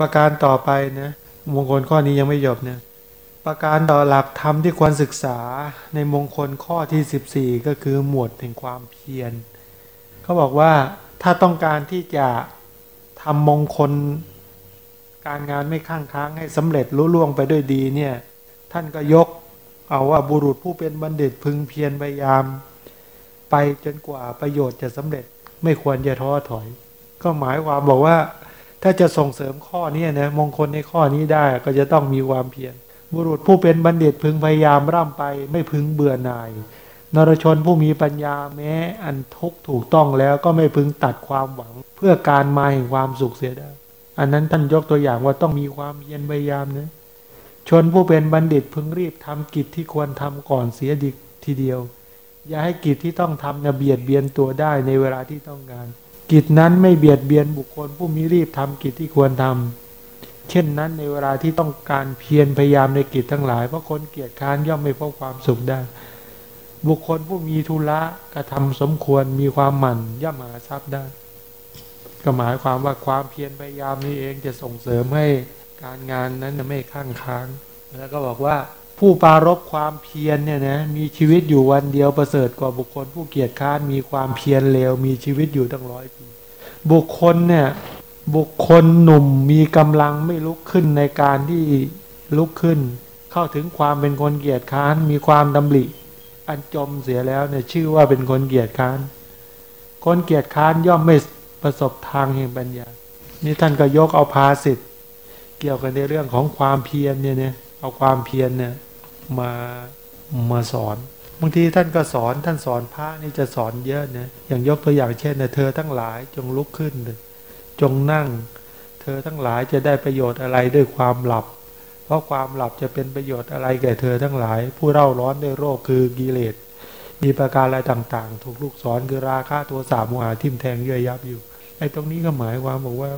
ประการต่อไปนะมงคลข้อนี้ยังไม่จบเนี่ยประการต่อหลักธรรมที่ควรศึกษาในมงคลข้อที่ 14 ก็คือหมวดแห่งความเพียรเขาบอกว่าถ้าต้องการที่จะทำมงคลการงานไม่ข้างค้างให้สำเร็จลุล่วงไปด้วยดีเนี่ยท่านก็ยกเอาว่าบุรุษผู้เป็นบัณฑิตพึงเพียรพยายาม ไปจนกว่าประโยชน์จะสำเร็จไม่ควรจะท้อถอย ก็หมายความบอกว่า ถ้าจะส่งเสริมข้อนี้นะมงคลในข้อนี้ได้ก็จะต้องมีความเพียรบุรุษผู้เป็นบัณฑิตพึงพยายามร่ำไป ไม่พึงเบื่อหน่าย นรชนผู้มีปัญญาแม้อันทุกถูกต้องแล้วก็ไม่พึงตัดความหวัง เพื่อการมาแห่งความสุขเสียได้ อันนั้นท่านยกตัวอย่างว่าต้องมีความเพียรพยายามนะชนผู้เป็นบัณฑิตพึงรีบทำกิจที่ควรทำก่อนเสียดีทีเดียว อย่าให้กิจที่ต้องทำเนี่ยเบียดเบียนตัวได้ในเวลาที่ต้องการ กิจนั้นไม่เบียดเบียนบุคคลผู้มีรีบทำกิจที่ควรทำเช่นนั้นในเวลาที่ต้องการเพียรพยายามในกิจทั้งหลายเพราะคนเกียจค้านย่อมไม่พบความสุขได้ บุคคลผู้มีธุระกระทำสมควรมีความหมั่นย่อมหาทรัพย์ได้ ก็หมายความว่าความเพียรพยายามนี้เองจะส่งเสริมให้การงานนั้นไม่ข้างค้าง แล้วก็บอกว่า ผู้ปารบความเพียรเนี่ยนะมีชีวิตอยู่วันเดียวประเสริฐกว่าบุคคลผู้เกียจค้านมีความเพียรเลวมีชีวิตอยู่ตั้งร้อยปี บุคคลเนี่ยบุคคลหนุ่มมีกำลังไม่ลุกขึ้นในการที่ลุกขึ้น เข้าถึงความเป็นคนเกียจค้านมีความดำริอันจมเสียแล้วเนี่ยชื่อว่าเป็นคนเกียจค้าน คนเกียจค้านย่อมไม่ประสบทางแห่งปัญญา นี่ท่านก็ยกเอาภาสิทธ์เกี่ยวกันในเรื่องของความเพียรเนี่ยเนี่ยเอาความเพียรเนี่ย มามาสอนบางทีท่านก็สอนท่านสอนพระนี่จะสอนเยอะนะอย่างยกตัวอย่างเช่นนะเธอทั้งหลายจงลุกขึ้น จงนั่ง เธอทั้งหลายจะได้ประโยชน์อะไรด้วยความหลับ เพราะความหลับจะเป็นประโยชน์อะไรแก่เธอทั้งหลาย ผู้เร่าร้อนด้วยโรคคือกิเลสมีประการอะไรต่างๆ ถูกลูกศรคือราคะตัวสามโมหะทิ่มแทงเยื่อยับอยู่ไอ้ตรงนี้ก็หมายความบอกว่า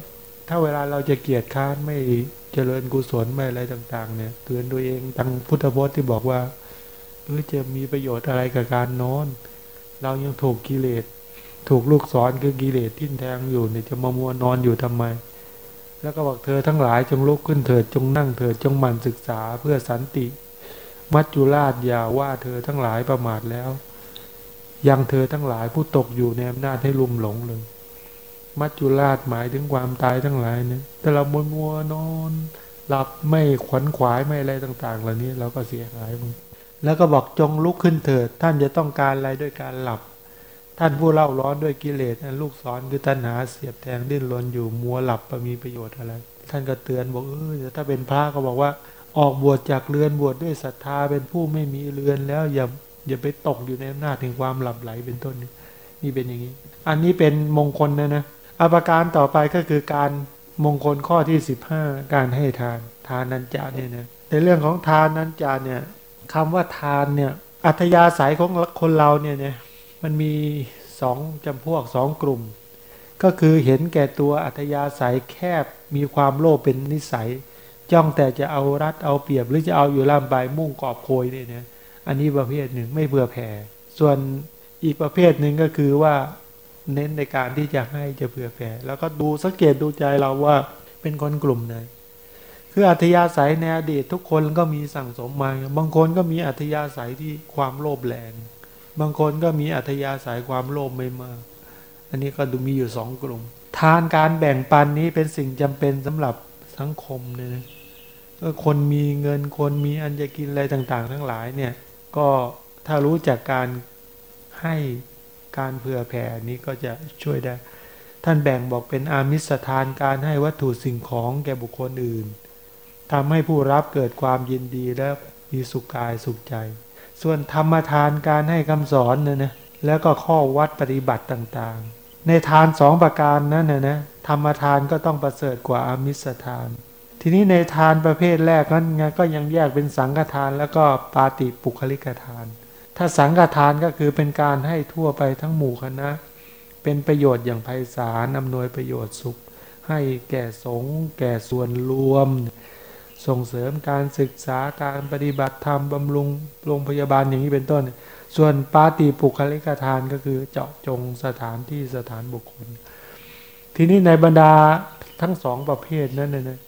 ถ้าเวลาเราจะเกียจค้านไม่ เจริญกุศลไม่อะไรต่าง ๆ เนี่ยเตือนตัวเองทางพุทธพจน์ที่บอกว่าเออจะมีประโยชน์อะไรกับการนอน เรายังถูกกิเลส ถูกลูกศรคือกิเลสทิ่มแทงอยู่เนี่ยจะมามัวนอนอยู่ทำไม แล้วก็บอกเธอทั้งหลายจงลุกขึ้นเถิดจงนั่งเถิดจงหมั่นศึกษาเพื่อสันติ มัจจุราชอย่าว่าเธอทั้งหลายประมาทแล้ว ยังเธอทั้งหลายผู้ตกอยู่ในอำนาจให้ลุ่มหลงเลย มัจจุราชหมายถึงความตายทั้งหลายเนี่ยแต่เรามัวมัวนอน หลับไม่ขวนขวายไม่อะไรต่าง ๆ เหล่านี้เราก็เสียหายมึงแล้วก็บอกจงลุกขึ้นเถิด ท่านจะต้องการอะไรด้วยการหลับ ท่านผู้เล่าร้อนด้วยกิเลสลูกศรคือตัณหาเสียบแทงดิ้นรนอยู่มัวหลับมีประโยชน์อะไร ท่านก็เตือนบอกเออถ้าเป็นพระก็บอกว่าออกบวชจากเรือนบวชดด้วยศรัทธาเป็นผู้ไม่มีเรือนแล้วอย่าอย่าไปตกอยู่ในอำนาจแห่งความหลับไหลเป็นต้นนี่เป็นอย่างนี้ อันนี้เป็นมงคลนะนะ อาการต่อไปก็คือการมงคลข้อที่สิบห้าการให้ทาน ทานนันจาเนี่ยนะในเรื่องของทานนันจาเนี่ยคำว่าทานเนี่ยอัธยาศัยของคนเราเนี่ยเนี่ยมันมีสองจำพวกสองกลุ่ม ก็คือเห็นแก่ตัวอัธยาศัยแคบมีความโลภเป็นนิสัย จ้องแต่จะเอารัดเอาเปรียบหรือจะเอาอยู่ล่ามใบมุ่งกอบโคยเนี่ยนะอันนี้ประเภทหนึ่งไม่เบื่อแผ่ ส่วนอีกประเภทหนึ่งก็คือว่า เน้นในการที่จะให้จะเผื่อแผ่แล้วก็ดูสังเกตดูใจเราว่าเป็นคนกลุ่มไหนคืออัธยาศัยในอดีตทุกคนก็มีสั่งสมมา บางคนก็มีอัธยาศัยที่ความโลภแรง บางคนก็มีอัธยาศัยความโลภไม่มาก อันนี้ก็ดูมีอยู่สองกลุ่ม ทานการแบ่งปันนี้เป็นสิ่งจำเป็นสำหรับสังคมเนี่ยคนมีเงินคนมีอันจะกินอะไรต่างๆ ทั้งหลายเนี่ย ก็ถ้ารู้จักการให้ การเผื่อแผ่นี้ก็จะช่วยได้ ท่านแบ่งบอกเป็นอามิสทานการให้วัตถุสิ่งของแก่บุคคลอื่นทำให้ผู้รับเกิดความยินดีและมีสุขกายสุขใจ ส่วนธรรมทานการให้คำสอนเนี่ยนะแล้วก็ข้อวัดปฏิบัติต่างๆ ในทานสองประการนั้นนะนะธรรมทานก็ต้องประเสริฐกว่าอามิสทาน ทีนี้ในทานประเภทแรกนั้นก็ยังแยกเป็นสังฆทานแล้วก็ปาติปุคลิกทาน ถ้าสังฆทานก็คือเป็นการให้ทั่วไปทั้งหมู่คณะ เป็นประโยชน์อย่างไพศาลอำนวยประโยชน์สุข ให้แก่สงฆ์แก่ส่วนรวม ส่งเสริมการศึกษาการปฏิบัติธรรมบำรุงโรงพยาบาลอย่างนี้เป็นต้น ส่วนปาติปุคลิกทานก็คือเจาะจงสถานที่สถานบุคคล ทีนี้ในบรรดาทั้งสองประเภทนั้นนะ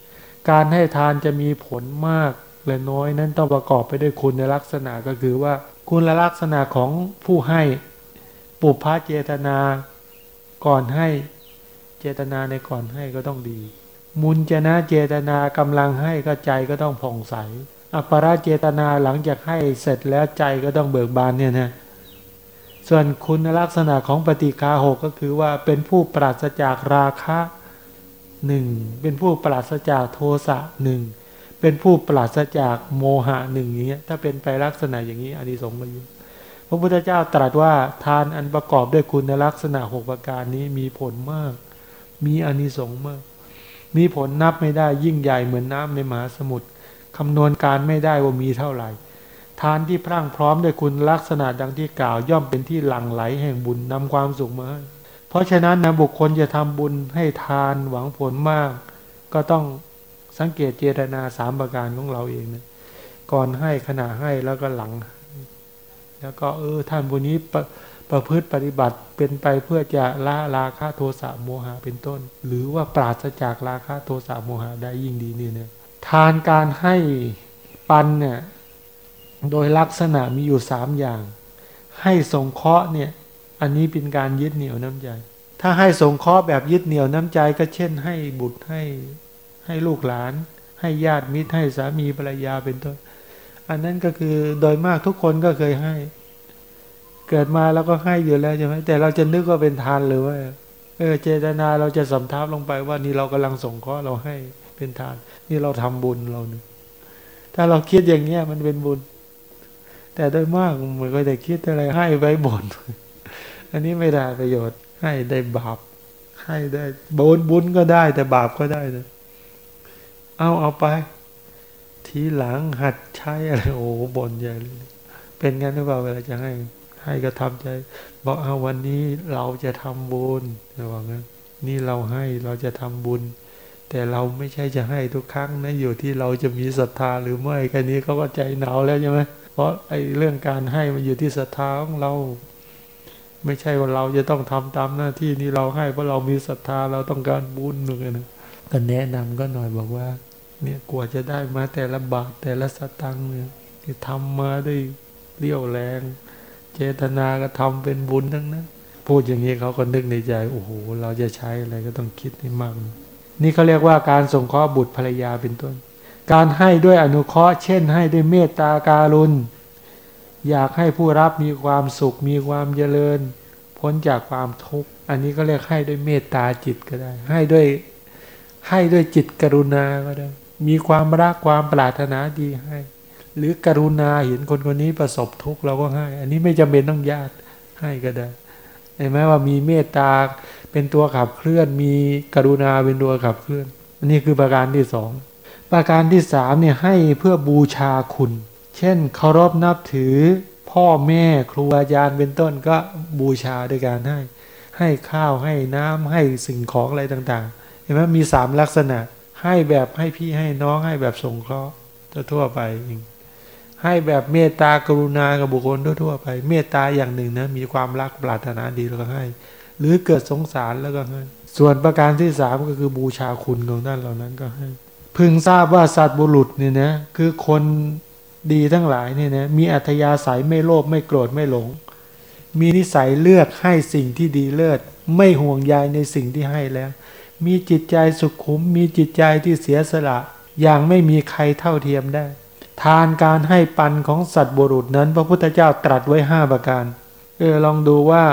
การให้ทานจะมีผลมาก และน้อยนั้นต้องประกอบไปด้วยคุณในลักษณะก็คือว่า คุณลักษณะของผู้ให้ปุพพะเจตนาก่อนให้เจตนาในก่อนให้ก็ต้องดี มุนเจนะเจตนากำลังให้ก็ใจก็ต้องผ่องใส อัปปราเจตนาหลังจากให้เสร็จแล้วใจก็ต้องเบิกบานเนี่ยนะส่วนคุณลักษณะของปฏิคาหกก็คือว่าเป็นผู้ปราศจากราคะหนึ่งเป็นผู้ปราศจากโทสะหนึ่ง เป็นผู้ปราศจากโมหะหนึ่งอย่างเงี้ยถ้าเป็นไปลักษณะอย่างนี้อันนี้สงฆ์ก็อยู่พระพุทธเจ้าตรัสว่าทานอันประกอบด้วยคุณลักษณะหกประการนี้มีผลมาก มีอานิสงส์มาก มีผลนับไม่ได้ยิ่งใหญ่เหมือนน้ำในมหาสมุทรคำนวณการไม่ได้ว่ามีเท่าไหร่ ทานที่พรั่งพร้อมด้วยคุณลักษณะดังที่กล่าวย่อมเป็นที่หลั่งไหลแห่งบุญนำความสุขมาให้เพราะฉะนั้นนะบุคคลจะทำบุญให้ทานหวังผลมาก ก็ต้อง สังเกตเจตนาสามประการของเราเองนะก่อนให้ขณะให้แล้วก็หลัง แล้วก็เออท่านบุญนี้ประประพฤติปฏิบัติเป็นไปเพื่อจะละราคะโทสะโมหะเป็นต้น หรือว่าปราศจากราคะโทสะโมหะได้ยิ่งดีนี่เนี่ยทานการให้ปันเนี่ยโดยลักษณะมีอยู่สามอย่าง ให้สงเคราะห์เนี่ยอันนี้เป็นการยึดเหนี่ยวน้ำใจ ถ้าให้สงเคราะห์แบบยึดเหนี่ยวน้ำใจก็เช่น ให้บุตรให้ ให้ลูกหลาน ให้ญาติมิตรให้สามีภรรยาเป็นต้น อันนั้นก็คือโดยมากทุกคนก็เคยให้ เกิดมาแล้วก็ให้อยู่แล้วใช่ไหมแต่เราจะนึกว่าเป็นทานหรือว่าเออเจตนาเราจะสำทับลงไปว่านี่เรากำลังส่งเคราะห์เราให้เป็นทาน นี่เราทำบุญเราเนี่ยถ้าเราคิดอย่างเงี้ยมันเป็นบุญ แต่โดยมากมันก็จะคิดอะไรให้ไว้บ่นอันนี้ไม่ได้ประโยชน์ให้ได้บาปให้ได้บุญบุญก็ได้แต่บาปก็ได้นะ เอาเอาไป ทีหลังหัดใช้อะไรโอ้บ่นใหญ่เลยเป็นงั้นหรือเปล่าเวลาจะให้ ให้ก็ทำใจ บอกเอาวันนี้เราจะทำบุญระว่างั้นนี่เราให้เราจะทำบุญ แต่เราไม่ใช่จะให้ทุกครั้งนะอยู่ที่เราจะมีศรัทธาหรือไม่แค่นี้เขาก็ใจหนาวแล้วใช่ไหมเพราะไอ้เรื่องการให้มันอยู่ที่ศรัทธาของเรา ไม่ใช่ว่าเราจะต้องทำตามหน้าที่นี้เราให้เพราะเรามีศรัทธาเราต้องการบุญหนึ่งนะ ก็แนะนำก็หน่อยบอกว่า เนี่ยกว่าจะได้มาแต่ละบาทแต่ละสตังค์เนี่ยที่ทำมาได้เรี่ยวแรง เจตนาก็ทำเป็นบุญทั้งนั้นพูดอย่างนี้เขาก็นึกในใจโอ้โหเราจะใช้อะไรก็ต้องคิดให้มากนี่เขาเรียกว่าการส่งเคราะห์บุตรภรรยาเป็นต้น การให้ด้วยอนุเคราะห์ เช่น ให้ด้วยเมตตาการุณอยากให้ผู้รับมีความสุขมีความเจริญ พ้นจากความทุกข์ อันนี้ก็เรียกให้ด้วยเมตตาจิตก็ได้ ให้ด้วย ให้ด้วยจิตกรุณาก็ได้ มีความรักความปรารถนาดีให้ หรือกรุณาเห็นคนคนนี้ประสบทุกข์เราก็ให้ อันนี้ไม่จำเป็นต้องญาติให้ก็ได้เห็นไหมว่ามีเมตตาเป็นตัวขับเคลื่อน มีกรุณาเป็นตัวขับเคลื่อน อันนี้คือประการที่สองประการที่สามเนี่ยให้เพื่อบูชาคุณ เช่นเคารพนับถือพ่อแม่ครูอาจารย์เป็นต้นก็บูชาด้วยการให้ ให้ข้าวให้น้ำให้สิ่งของอะไรต่างๆ เห็นไหมมีสามลักษณะ ให้แบบให้พี่ให้น้องให้แบบสงเคราะห์ทั่วไปเองให้แบบเมตตากรุณากับบุคคลทั่วๆไป เมตตาอย่างหนึ่งนะมีความรักปรารถนาดีแล้วก็ให้ หรือเกิดสงสารแล้วก็ให้ ส่วนประการที่สามก็คือบูชาคุณของท่านเหล่านั้นก็ให้ พึงทราบว่าสัตว์บุรุษเนี่ยนะคือคนดีทั้งหลายเนี่ยนะมีอัธยาศัยไม่โลภไม่โกรธไม่หลง มีนิสัยเลือกให้สิ่งที่ดีเลิศไม่ห่วงใยในสิ่งที่ให้แล้ว มีจิตใจสุขุม มีจิตใจที่เสียสละ อย่างไม่มีใครเท่าเทียมได้ ทานการให้ปันของสัตว์บุรุษนั้น พระพุทธเจ้าตรัสไว้ห้าประการ เออลองดูว่า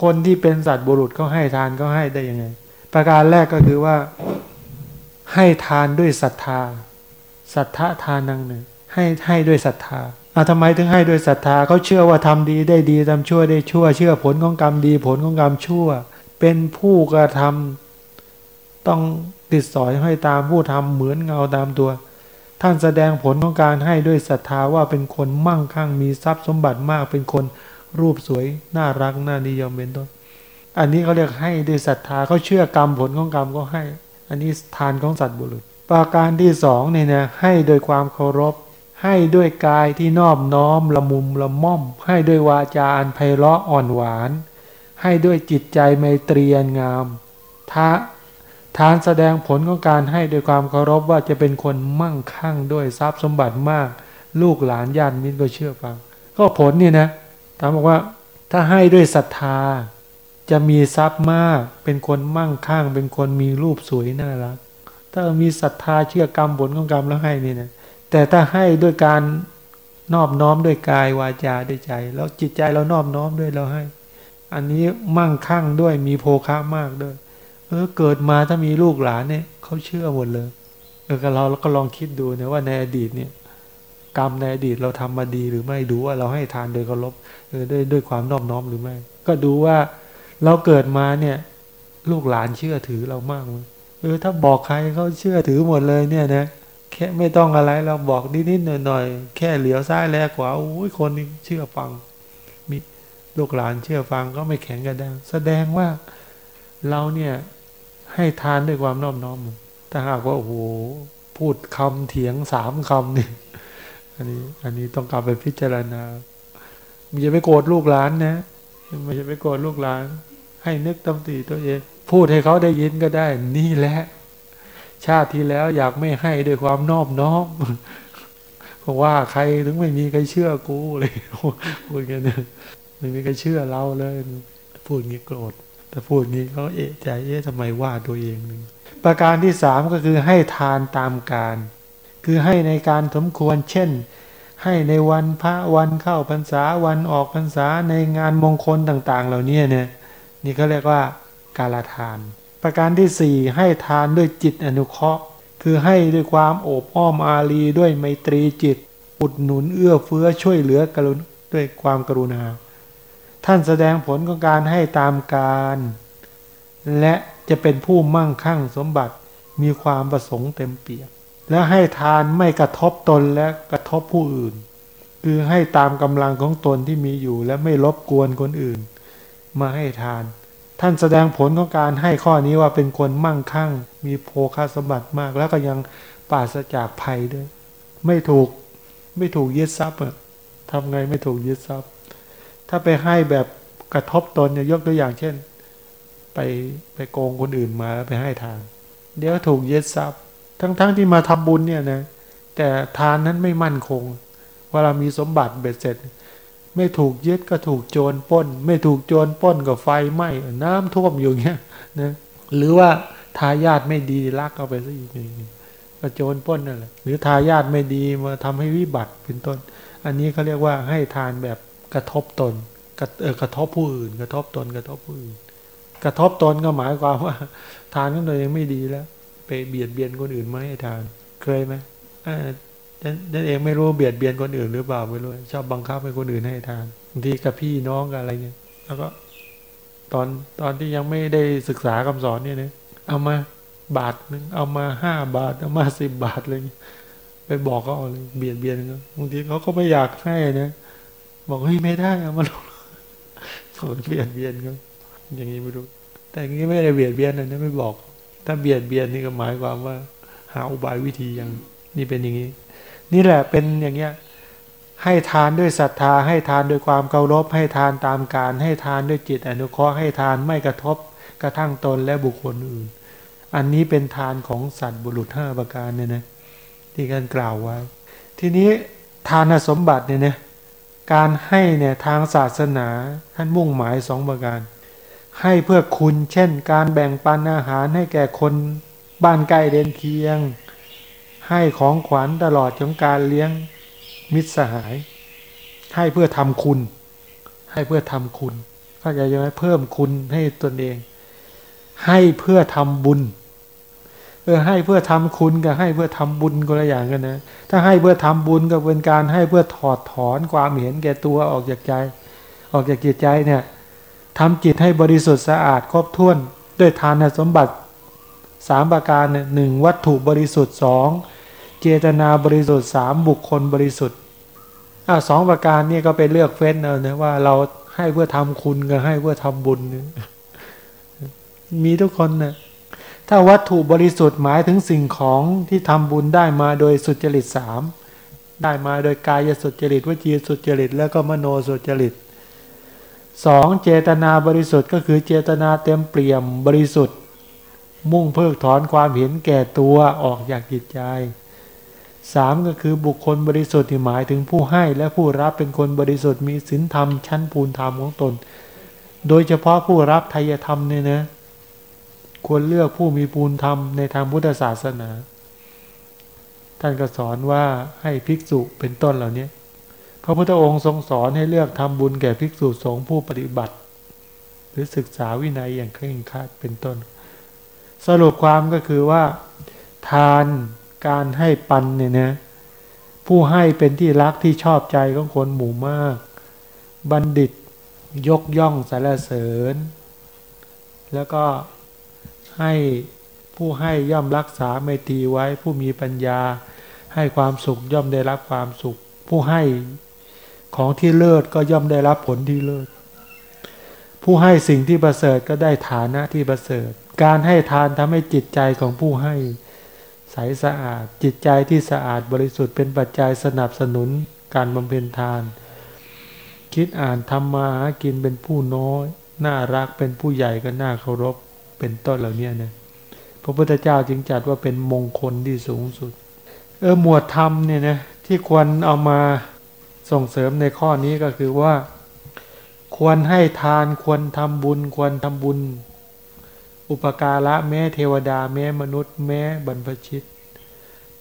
คนที่เป็นสัตว์บุรุษเขาให้ทานเขาให้ได้ยังไง ประการแรกก็คือว่า ให้ทานด้วยศรัทธาศรัทธาทานังหนึ่ง ให้ให้ด้วยศรัทธาอะทำไมถึงให้ด้วยศรัทธาเขาเชื่อว่าทำดีได้ดีทำชั่วได้ชั่ว เชื่อผลของกรรมดีผลของกรรมชั่ว เป็นผู้กระทำ ต้องติดสอยให้ตามผู้ทำเหมือนเงาตามตัว ท่านแสดงผลของการให้ด้วยศรัทธาว่าเป็นคนมั่งคั่งมีทรัพย์สมบัติมากเป็นคนรูปสวยน่ารักน่านิยมเป็นต้น อันนี้เขาเรียกให้ด้วยศรัทธาเขาเชื่อกรรมผลของกรรมก็ให้ อันนี้ทานของสัตว์บุรุษ ประการที่สองเนี่ยนะให้โดยความเคารพ ให้ด้วยกายที่นอบน้อมละมุมละม่อม ให้ด้วยวาจาอันไพเราะอ่อนหวาน ให้ด้วยจิตใจไมตรีอันงามทะ ทานแสดงผลของการให้โดยความเคารพว่าจะเป็นคนมั่งคั่งด้วยทรัพย์สมบัติมาก ลูกหลานญาติมิตรก็เชื่อฟัง ก็ผลเนี่ยนะถามบอกว่าถ้าให้ด้วยศรัทธา จะมีทรัพย์มาก เป็นคนมั่งคั่ง เป็นคนมีรูปสวยน่ารัก ถ้ามีศรัทธาเชื่อกรรมผลของกรรมแล้วให้นี่นะแต่ถ้าให้ด้วยการนอบน้อมด้วยกายวาจาด้วยใจ แล้วจิตใจเรานอบน้อมด้วยเราให้ อันนี้มั่งคั่งด้วยมีโภคะมากด้วย เออเกิดมาถ้ามีลูกหลานเนี่ยเขาเชื่อหมดเลยเออเราก็ลองคิดดูนะว่าในอดีตเนี่ย กรรมในอดีตเราทำมาดีหรือไม่ดูว่าเราให้ทานโดยเคารพเออด้วยด้วยความนอบน้อมหรือไม่ ก็ดูว่าเราเกิดมาเนี่ย ลูกหลานเชื่อถือเรามากมั้ยเออถ้าบอกใครเขาเชื่อถือหมดเลยเนี่ยนะแค่ไม่ต้องอะไรเราบอกนิดๆหน่อยๆแค่เหลียวซ้ายแลขวาโอ้ยคนนี้เชื่อฟัง มีลูกหลานเชื่อฟังก็ไม่แข็งกระด้างแสดงว่าเราเนี่ย ให้ทานด้วยความนอบน้อมถ้าหากว่าโอ้โหพูดคำเถียงสามคำนี่อันนี้ อันนี้ต้องกลับไปพิจารณาไม่จะไปโกรธลูกหลานนะไม่จะไปโกรธลูกหลาน ให้นึกตำตีตัวเอง พูดให้เขาได้ยินก็ได้ นี่แหละ ชาติที่แล้วอยากไม่ให้ด้วยความนอบน้อมเพราะว่าใครถึงไม่มีใครเชื่อกูเลยพูดกันเนี่ยไม่มีใครเชื่อเราเลย พูดงี้โกรธ แต่พูดงี้เขาเอะใจเอ๊ะทำไมว่าตัวเองหนึ่งประการที่สามก็คือให้ทานตามการ คือให้ในการสมควรเช่น ให้ในวันพระวันเข้าพรรษาวันออกพรรษาในงานมงคลต่าง ๆ เหล่านี้เนี่ยนี่เขาเรียกว่าการทาน ประการที่สี่ให้ทานด้วยจิตอนุเคราะห์ คือให้ด้วยความโอบอ้อมอารีด้วยไมตรีจิต อุดหนุนเอื้อเฟื้อช่วยเหลือกรุณด้วยความกรุณา ท่านแสดงผลของการให้ตามการ และจะเป็นผู้มั่งคั่งสมบัติมีความประสงค์เต็มเปี่ยมและให้ทานไม่กระทบตนและกระทบผู้อื่น คือให้ตามกำลังของตนที่มีอยู่และไม่รบกวนคนอื่น มาให้ทาน ท่านแสดงผลของการให้ข้อนี้ว่าเป็นคนมั่งคั่ง มีโภคาสมบัติมาก แล้วก็ยังปราศจากภัยด้วย ไม่ถูกไม่ถูกยึดทรัพย์ทำไงไม่ถูกยึดทรัพย์ ถ้าไปให้แบบกระทบตนเนี่ยกตัวอย่างเช่น ไปไปโกงคนอื่นมาแล้วไปให้ทานเดี๋ยวถูกยึดทรัพย์ ทั้งๆทที่มาทำบุญเนี่ยนะแต่ทานนั้นไม่มั่นคงเวลามีสมบัติเบ็ดเสร็จ ไม่ถูกยึดก็ถูกโจรป้น ไม่ถูกโจรป้นก็ไฟไหม้น้ำท่วมอยู่เงี้ยนะหรือว่าทายาทไม่ดีลักเอาไปซะอีกก็โจรป้นนั่นแหละหรือทายาทไม่ดีมาทำให้วิบัติเป็นต้น อันนี้เขาเรียกว่าให้ทานแบบ กระทบตนกระเออกระทบผู้อื่น กระทบตนกระทบผู้อื่น กระทบตนก็หมายความว่า ทานของตัวเองไม่ดีแล้ว ไปเบียดเบียนคนอื่นไม่ให้ทาน เคยไหมอ่านั่นเองไม่รู้เบียดเบียนคนอื่นหรือเปล่าไม่รู้ชอบบังคับให้คนอื่นให้ทานบางทีกับพี่น้องกับอะไรเนี่ย แล้วก็ตอนตอนที่ยังไม่ได้ศึกษาคำสอนเนี่ยนะเอามาบาทหนึ่งเอามาห้าบาท เอามาสิบบาทเลยไปบอกเขาเลยเบียดเบียนเขาบางทีเขาก็ไม่อยากให้นะ บอกเฮ้ยไม่ได้เอามาลงเบียดเบียนเขาอย่างนี้ไม่รู้ แต่อย่างนี้ไม่ได้เบียดเบียนนะไม่บอก ถ้าเบียดเบียนนี่ก็หมายความว่า หาอุบายวิธีอย่างนี่เป็นอย่างนี้ นี่แหละเป็นอย่างเงี้ยให้ทานด้วยศรัทธา ให้ทานด้วยความเคารพให้ทานตามการ ให้ทานด้วยจิตอนุเคราะห์ให้ทานไม่กระทบกระทั่งตนและบุคคลอื่น อันนี้เป็นทานของสัตว์บุรุษห้าประการเนี่ยนะที่การกล่าวไว้ ทีนี้ทานสมบัติเนี่ยนะ การให้เนี่ยทางศาสนาท่านมุ่งหมายสองประการ ให้เพื่อคุณเช่น การแบ่งปันอาหารให้แก่คนบ้านใกล้เดนเคียง ให้ของขวัญตลอดจนการเลี้ยงมิตรสหาย ให้เพื่อทำคุณ ให้เพื่อทำคุณเข้าใจไหมเพิ่มคุณให้ตนเอง ให้เพื่อทำบุญ เออให้เพื่อทำคุณกับให้เพื่อทำบุญก็ละอย่างกันนะ ถ้าให้เพื่อทำบุญก็เป็นการให้เพื่อถอดถอนความเห็นแก่ตัวออกจากใจ ออกจากจิตใจเนี่ยทำจิตให้บริสุทธิ์สะอาดครบถ้วน ด้วยทานสมบัติสามประการเนี่ยหนึ่งวัตถุบริสุทธิ์สองเจตนาบริสุทธิ์สามบุคคลบริสุทธิ์อ่าสองประการนี่ก็ไปเลือกเฟ้นเอานะว่าเราให้เพื่อทำคุณกับให้เพื่อทำบุญ มีทุกคนนะ ถ้าวัตถุบริสุทธิ์หมายถึงสิ่งของที่ทำบุญได้มาโดยสุจริตสามได้มาโดยกายสุจริตวจีสุจริต แล้วก็มโนสุจริตสองเจตนาบริสุทธิ์ก็คือเจตนาเต็มเปี่ยมบริสุทธิ์ มุ่งเพิกถอนความเห็นแก่ตัวออกจากจิตใจสามก็คือบุคคลบริสุทธิ์ที่หมายถึงผู้ให้และผู้รับเป็นคนบริสุทธิ์มีศีลธรรมชั้นภูนธรรมของตน โดยเฉพาะผู้รับทายธรรมเนี่ยนะ ควรเลือกผู้มีภูนธรรมในทางพุทธศาสนา ท่านก็สอนว่าให้ภิกษุเป็นต้นเหล่านี้พระพุทธองค์ทรงสอนให้เลือกทำบุญแก่ภิกษุสงฆ์ผู้ปฏิบัติ หรือศึกษาวินัยอย่างเคร่งครัดเป็นต้น สรุปความก็คือว่า ทานการให้ปันเนี่ยนะผู้ให้เป็นที่รักที่ชอบใจของคนหมู่มาก บัณฑิตยกย่องสรรเสริญ แล้วก็ ให้ผู้ให้ย่อมรักษาไมตีไว้ ผู้มีปัญญา ให้ความสุขย่อมได้รับความสุข ผู้ให้ของที่เลิศก็ย่อมได้รับผลที่เลิศ ผู้ให้สิ่งที่ประเสริฐก็ได้ฐานะที่ประเสริฐ การให้ทานทำให้จิตใจของผู้ให้ใสสะอาด จิตใจที่สะอาดบริสุทธิ์เป็นปัจจัยสนับสนุนการบำเพ็ญทาน คิดอ่านทำมาหากินเป็นผู้น้อย น่ารักเป็นผู้ใหญ่ก็น่าเคารพ เป็นต้นเหล่านี้นะพระพุทธเจ้าจึงจัดว่าเป็นมงคลที่สูงสุด เออหมวดธรรมเนี่ยนะที่ควรเอามาส่งเสริมในข้อนี้ก็คือว่า ควรให้ทานควรทำบุญ ควรทำบุญ อุปการะแม้เทวดาแม้มนุษย์ แม้บรรพชิต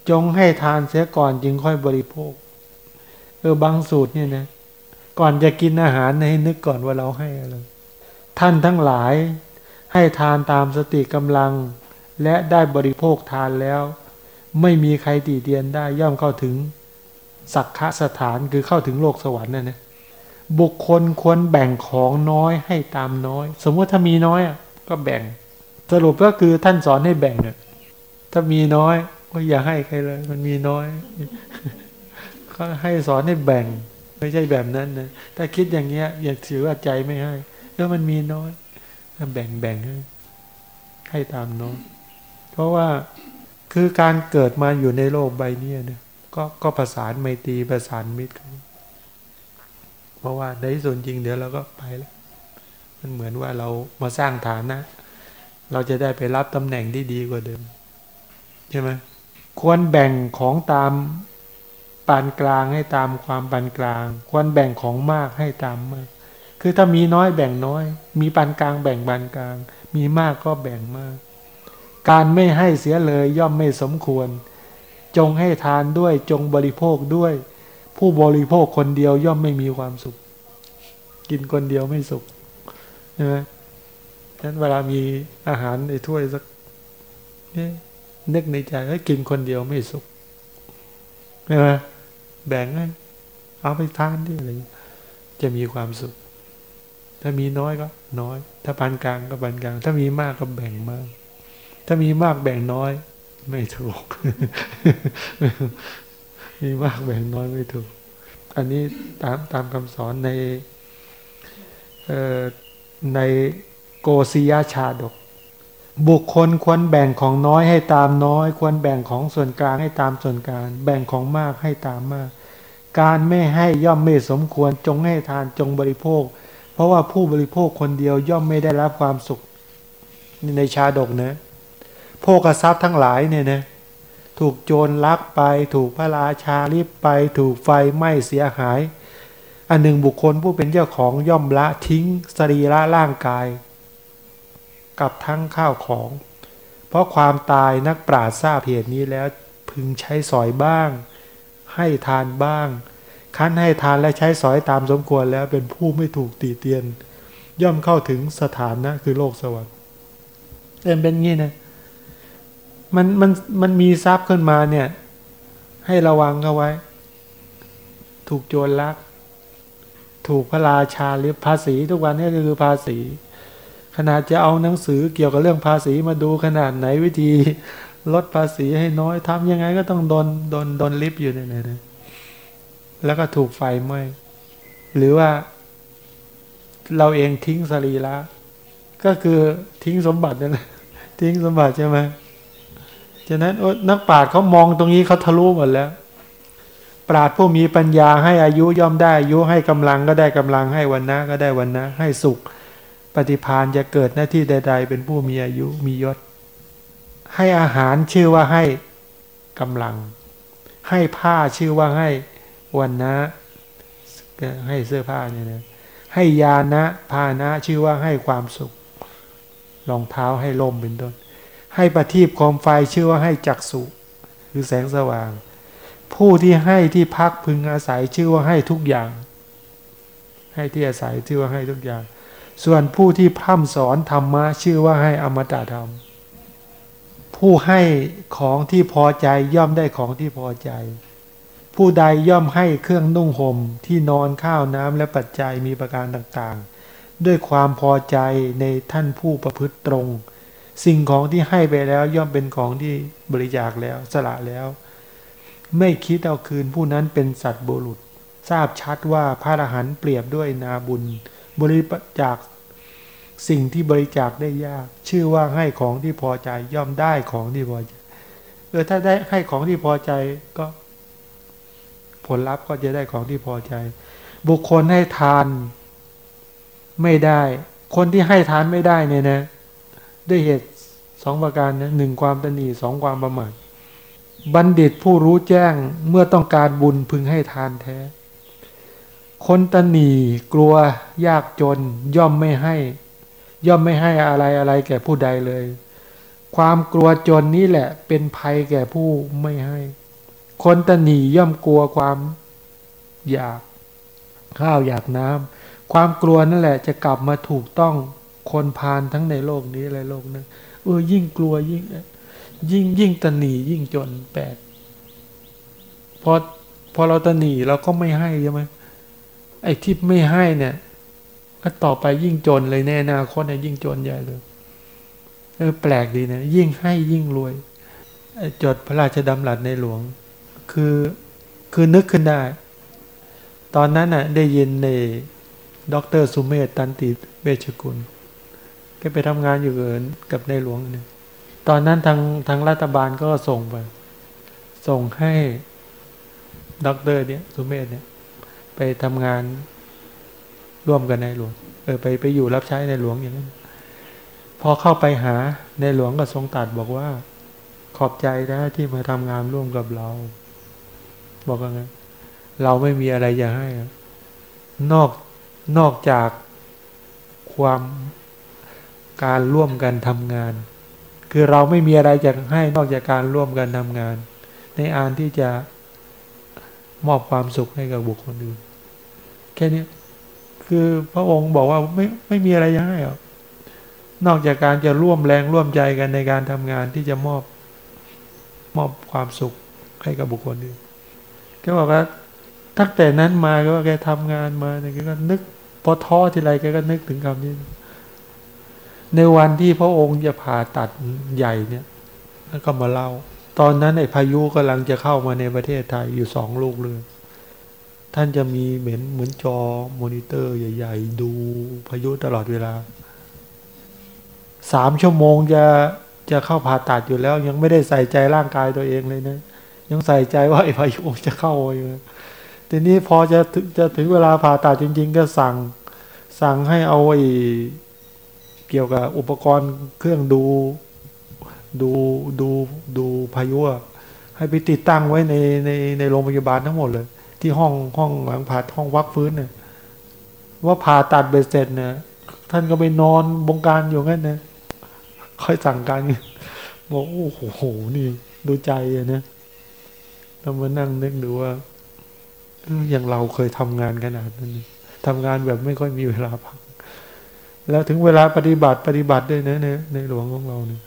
จงให้ทานเสียก่อนจึงค่อยบริโภค เออบางสูตรเนี่ยนะก่อนจะกินอาหารให้นึกก่อนว่าเราให้อะไรท่านทั้งหลาย ให้ทานตามสติกำลัง และได้บริโภคทานแล้ว ไม่มีใครตีเตียนได้ย่อมเข้าถึง สักขะสถานคือเข้าถึงโลกสวรรค์นั่นนะบุคคลควรแบ่งของน้อยให้ตามน้อย สมมติถ้ามีน้อยอะก็แบ่ง สรุปก็คือท่านสอนให้แบ่งเนี่ยถ้ามีน้อยก็อย่าให้ใครเลย มันมีน้อยก็ให้สอนให้แบ่ง ไม่ใช่แบบนั้นนะถ้าคิดอย่างเงี้ยอย่าถือว่าใจไม่ให้แล้วมันมีน้อย แบ่งแบ่งให้ให้ตามน้อยเพราะว่าคือการเกิดมาอยู่ในโลกใบนี้เนี่ยก็ก็ประสานไมตรีประสานมิตรกันเพราะว่าในส่วนจริงเดี๋ยวเราก็ไปแล้ว มันเหมือนว่าเรามาสร้างฐานนะเราจะได้ไปรับตำแหน่งที่ดีกว่าเดิม ใช่ไหมควรแบ่งของตามปานกลางให้ตามความปานกลาง ควรแบ่งของมากให้ตามมาก คือถ้ามีน้อยแบ่งน้อย มีปานกลางแบ่งปานกลาง มีมากก็แบ่งมาก การไม่ให้เสียเลยย่อมไม่สมควร จงให้ทานด้วยจงบริโภคด้วย ผู้บริโภคคนเดียวย่อมไม่มีความสุข กินคนเดียวไม่สุขใช่ไหมฉะนั้นเวลามีอาหารในถ้วยสักนี่นึกในใจว่ากินคนเดียวไม่สุขใช่ไหมแบ่งให้เอาไปทานที่อะไรจะมีความสุข ถ้ามีน้อยก็น้อย ถ้าปานกลางก็ปานกลาง ถ้ามีมากก็แบ่งมาก ถ้ามีมากแบ่งน้อย ไม่ถูก มีมากแบ่งน้อยไม่ถูก อันนี้ตามตามคำสอนในในโกศิยาชาดก บุคคลควรแบ่งของน้อยให้ตามน้อย ควรแบ่งของส่วนกลางให้ตามส่วนกลาง แบ่งของมากให้ตามมาก การไม่ให้ย่อมไม่สมควรจงให้ทานจงบริโภค เพราะว่าผู้บริโภคคนเดียวย่อมไม่ได้รับความสุขในชาดกนะโภกทรัพย์ทั้งหลายเนี่ยนะถูกโจรลักไป ถูกพระราชารีบไป ถูกไฟไหม้เสียหาย อันหนึ่งบุคคลผู้เป็นเจ้าของย่อมละทิ้งสรีระร่างกาย กับทั้งข้าวของ เพราะความตายนักปราชญ์ทราบเหตุนี้แล้วพึงใช้สอยบ้าง ให้ทานบ้าง คั้นให้ทานและใช้สอยตามสมควรแล้วเป็นผู้ไม่ถูกตีเตียน ย่อมเข้าถึงสถานนะคือโลกสวรรค์เป็นงี้นะมันมันมันมีทรัพย์ขึ้นมาเนี่ย ให้ระวังเข้าไว้ ถูกโจรลัก ถูกพระราชาหรือภาษีทุกวันนี้ก็คือภาษี ขนาดจะเอาหนังสือเกี่ยวกับเรื่องภาษีมาดูขนาดไหนวิธี ลดภาษีให้น้อยทำยังไงก็ต้องโดนโดนโดนลิฟอยู่เนี่ยนะ แล้วก็ถูกไฟไหม้หรือว่า เราเองทิ้งสรีระก็คือทิ้งสมบัตินั่นแหละทิ้งสมบัติใช่ไหมฉะนั้นนักปราชญ์เขามองตรงนี้เขาทะลุหมดแล้ว ปราชญ์ผู้มีปัญญาให้อายุย่อมได้อายุให้กำลังก็ได้กำลังให้วันนะก็ได้วันนะให้สุข ปฏิพานจะเกิดหน้าที่ใด ๆ เป็นผู้มีอายุมียศ ให้อาหารชื่อว่าให้กำลัง ให้ผ้าชื่อว่าให้ วันนะให้เสื้อผ้าเนี่ยนะให้ยานะพานะชื่อว่าให้ความสุขรองเท้าให้ลมเป็นต้น ให้ประทีปคมไฟชื่อว่าให้จักสุคือแสงสว่าง ผู้ที่ให้ที่พักพึงอาศัยชื่อว่าให้ทุกอย่าง ให้ที่อาศัยชื่อว่าให้ทุกอย่าง ส่วนผู้ที่พร่ำสอนธรรมะชื่อว่าให้อมตะธรรม ผู้ให้ของที่พอใจย่อมได้ของที่พอใจ ผู้ใดย่อมให้เครื่องนุ่งห่มที่นอนข้าวน้ำและปัจจัยมีประการต่างๆ ด้วยความพอใจในท่านผู้ประพฤติตรง สิ่งของที่ให้ไปแล้วย่อมเป็นของที่บริจาคแล้วสละแล้ว ไม่คิดเอาคืนผู้นั้นเป็นสัตว์บุรุษ ทราบชัดว่าพระอรหันต์เปรียบด้วยนาบุญ บริจาคสิ่งที่บริจาคได้ยาก ชื่อว่าให้ของที่พอใจย่อมได้ของที่พอใจเออถ้าได้ให้ของที่พอใจก็ ผลลัพธ์ก็จะได้ของที่พอใจ บุคคลให้ทานไม่ได้ คนที่ให้ทานไม่ได้เนี่ยนะ ด้วยเหตุสองประการนะหนึ่งความตนีสองความประมาทบัณฑิตผู้รู้แจ้งเมื่อต้องการบุญพึงให้ทานแท้ คนตนีกลัวยากจนย่อมไม่ให้ ย่อมไม่ให้อะไรอะไรแก่ผู้ใดเลย ความกลัวจนนี้แหละเป็นภัยแก่ผู้ไม่ให้ คนตนีย่อมกลัวความอยากข้าวอยากน้ำความกลัวนั่นแหละจะกลับมาถูกต้องคนพานทั้งในโลกนี้และโลกนั้นเออยิ่งกลัวยิ่ง ยิ่งยิ่งตนียิ่งจนแปดพอพอเราตระหนี่เราก็ไม่ให้ใช่ไหมไอ้ที่ไม่ให้เนี่ยก็ต่อไปยิ่งจนเลยแน่นาคนเนี่ยยิ่งจนใหญ่เลยเออแปลกดีนะยิ่งให้ยิ่งรวยจดพระราชดำรัสในหลวง คือคือนึกขึ้นได้ ตอนนั้นน่ะได้ยินในด็อกเตอร์สุเมธตันติเวชกุลแกไปทำงานอยู่กับในหลวงเนี่ย ตอนนั้นทางทางรัฐบาลก็ส่งไป ส่งให้ด็อกเตอร์เนี่ยสุเมธเนี่ย ไปทำงานร่วมกันในหลวง เออไปไปอยู่รับใช้ในหลวงอย่างนั้นพอเข้าไปหาในหลวงก็ทรงตัดบอกว่า ขอบใจนะที่มาทำงานร่วมกับเรา บอกว่าไงเราไม่มีอะไรจะให้ นอกนอกจากความการร่วมกันทำงาน คือเราไม่มีอะไรจะให้นอกจากการร่วมกันทำงาน ในอานที่จะมอบความสุขให้กับบุคคลอื่นแค่นี้คือพระองค์บอกว่าไม่ไม่มีอะไรจะให้หรอกนอกจากการจะร่วมแรงร่วมใจกันในการทำงานที่จะมอบมอบความสุขให้กับบุคคลอื่น กบอกว่าตั้งแต่นั้นมาก็แกทำงานมาเนี่ยแกก็นึกพอท้อทีไรแกก็นึกถึงคำนี้ ในวันที่พระองค์จะผ่าตัดใหญ่เนี่ยแล้วก็มาเล่า ตอนนั้นไอ้พายุกำลังจะเข้ามาในประเทศไทยอยู่สองลูกเลยท่านจะมีเหมือนเหมือนจอมอนิเตอร์ใหญ่ ๆ ดูพายุตลอดเวลาสามชั่วโมงจะจะเข้าผ่าตัดอยู่แล้ว ยังไม่ได้ใส่ใจร่างกายตัวเองเลยนะ ยังใส่ใจว่าไอ้พายุจะเข้าอยู่ทีนี้พอจะจะถึงเวลาผ่าตัดจริง ๆ ก็สั่ง สั่งให้เอาไอ้เกี่ยวกับอุปกรณ์เครื่องดูดูดูดูพายุให้ไปติดตั้งไว้ในในในโรงพยาบาลทั้งหมดเลย ที่ห้องห้องหลังผ่าห้องวักฟื้นเนี่ยว่าผ่าตัดเบ็ดเสร็จเนี่ยท่านก็ไปนอนบงการอยู่งั้นนะค่อยสั่งการบอกโอ้โหนี่ดูใจอะนะ เรามานั่งนึกดูว่าอย่างเราเคยทำงานขนาดนั้นทำงานแบบไม่ค่อยมีเวลาพัก แล้วถึงเวลาปฏิบัติปฏิบัติด้วยนะในในหลวงของเราเนี่ย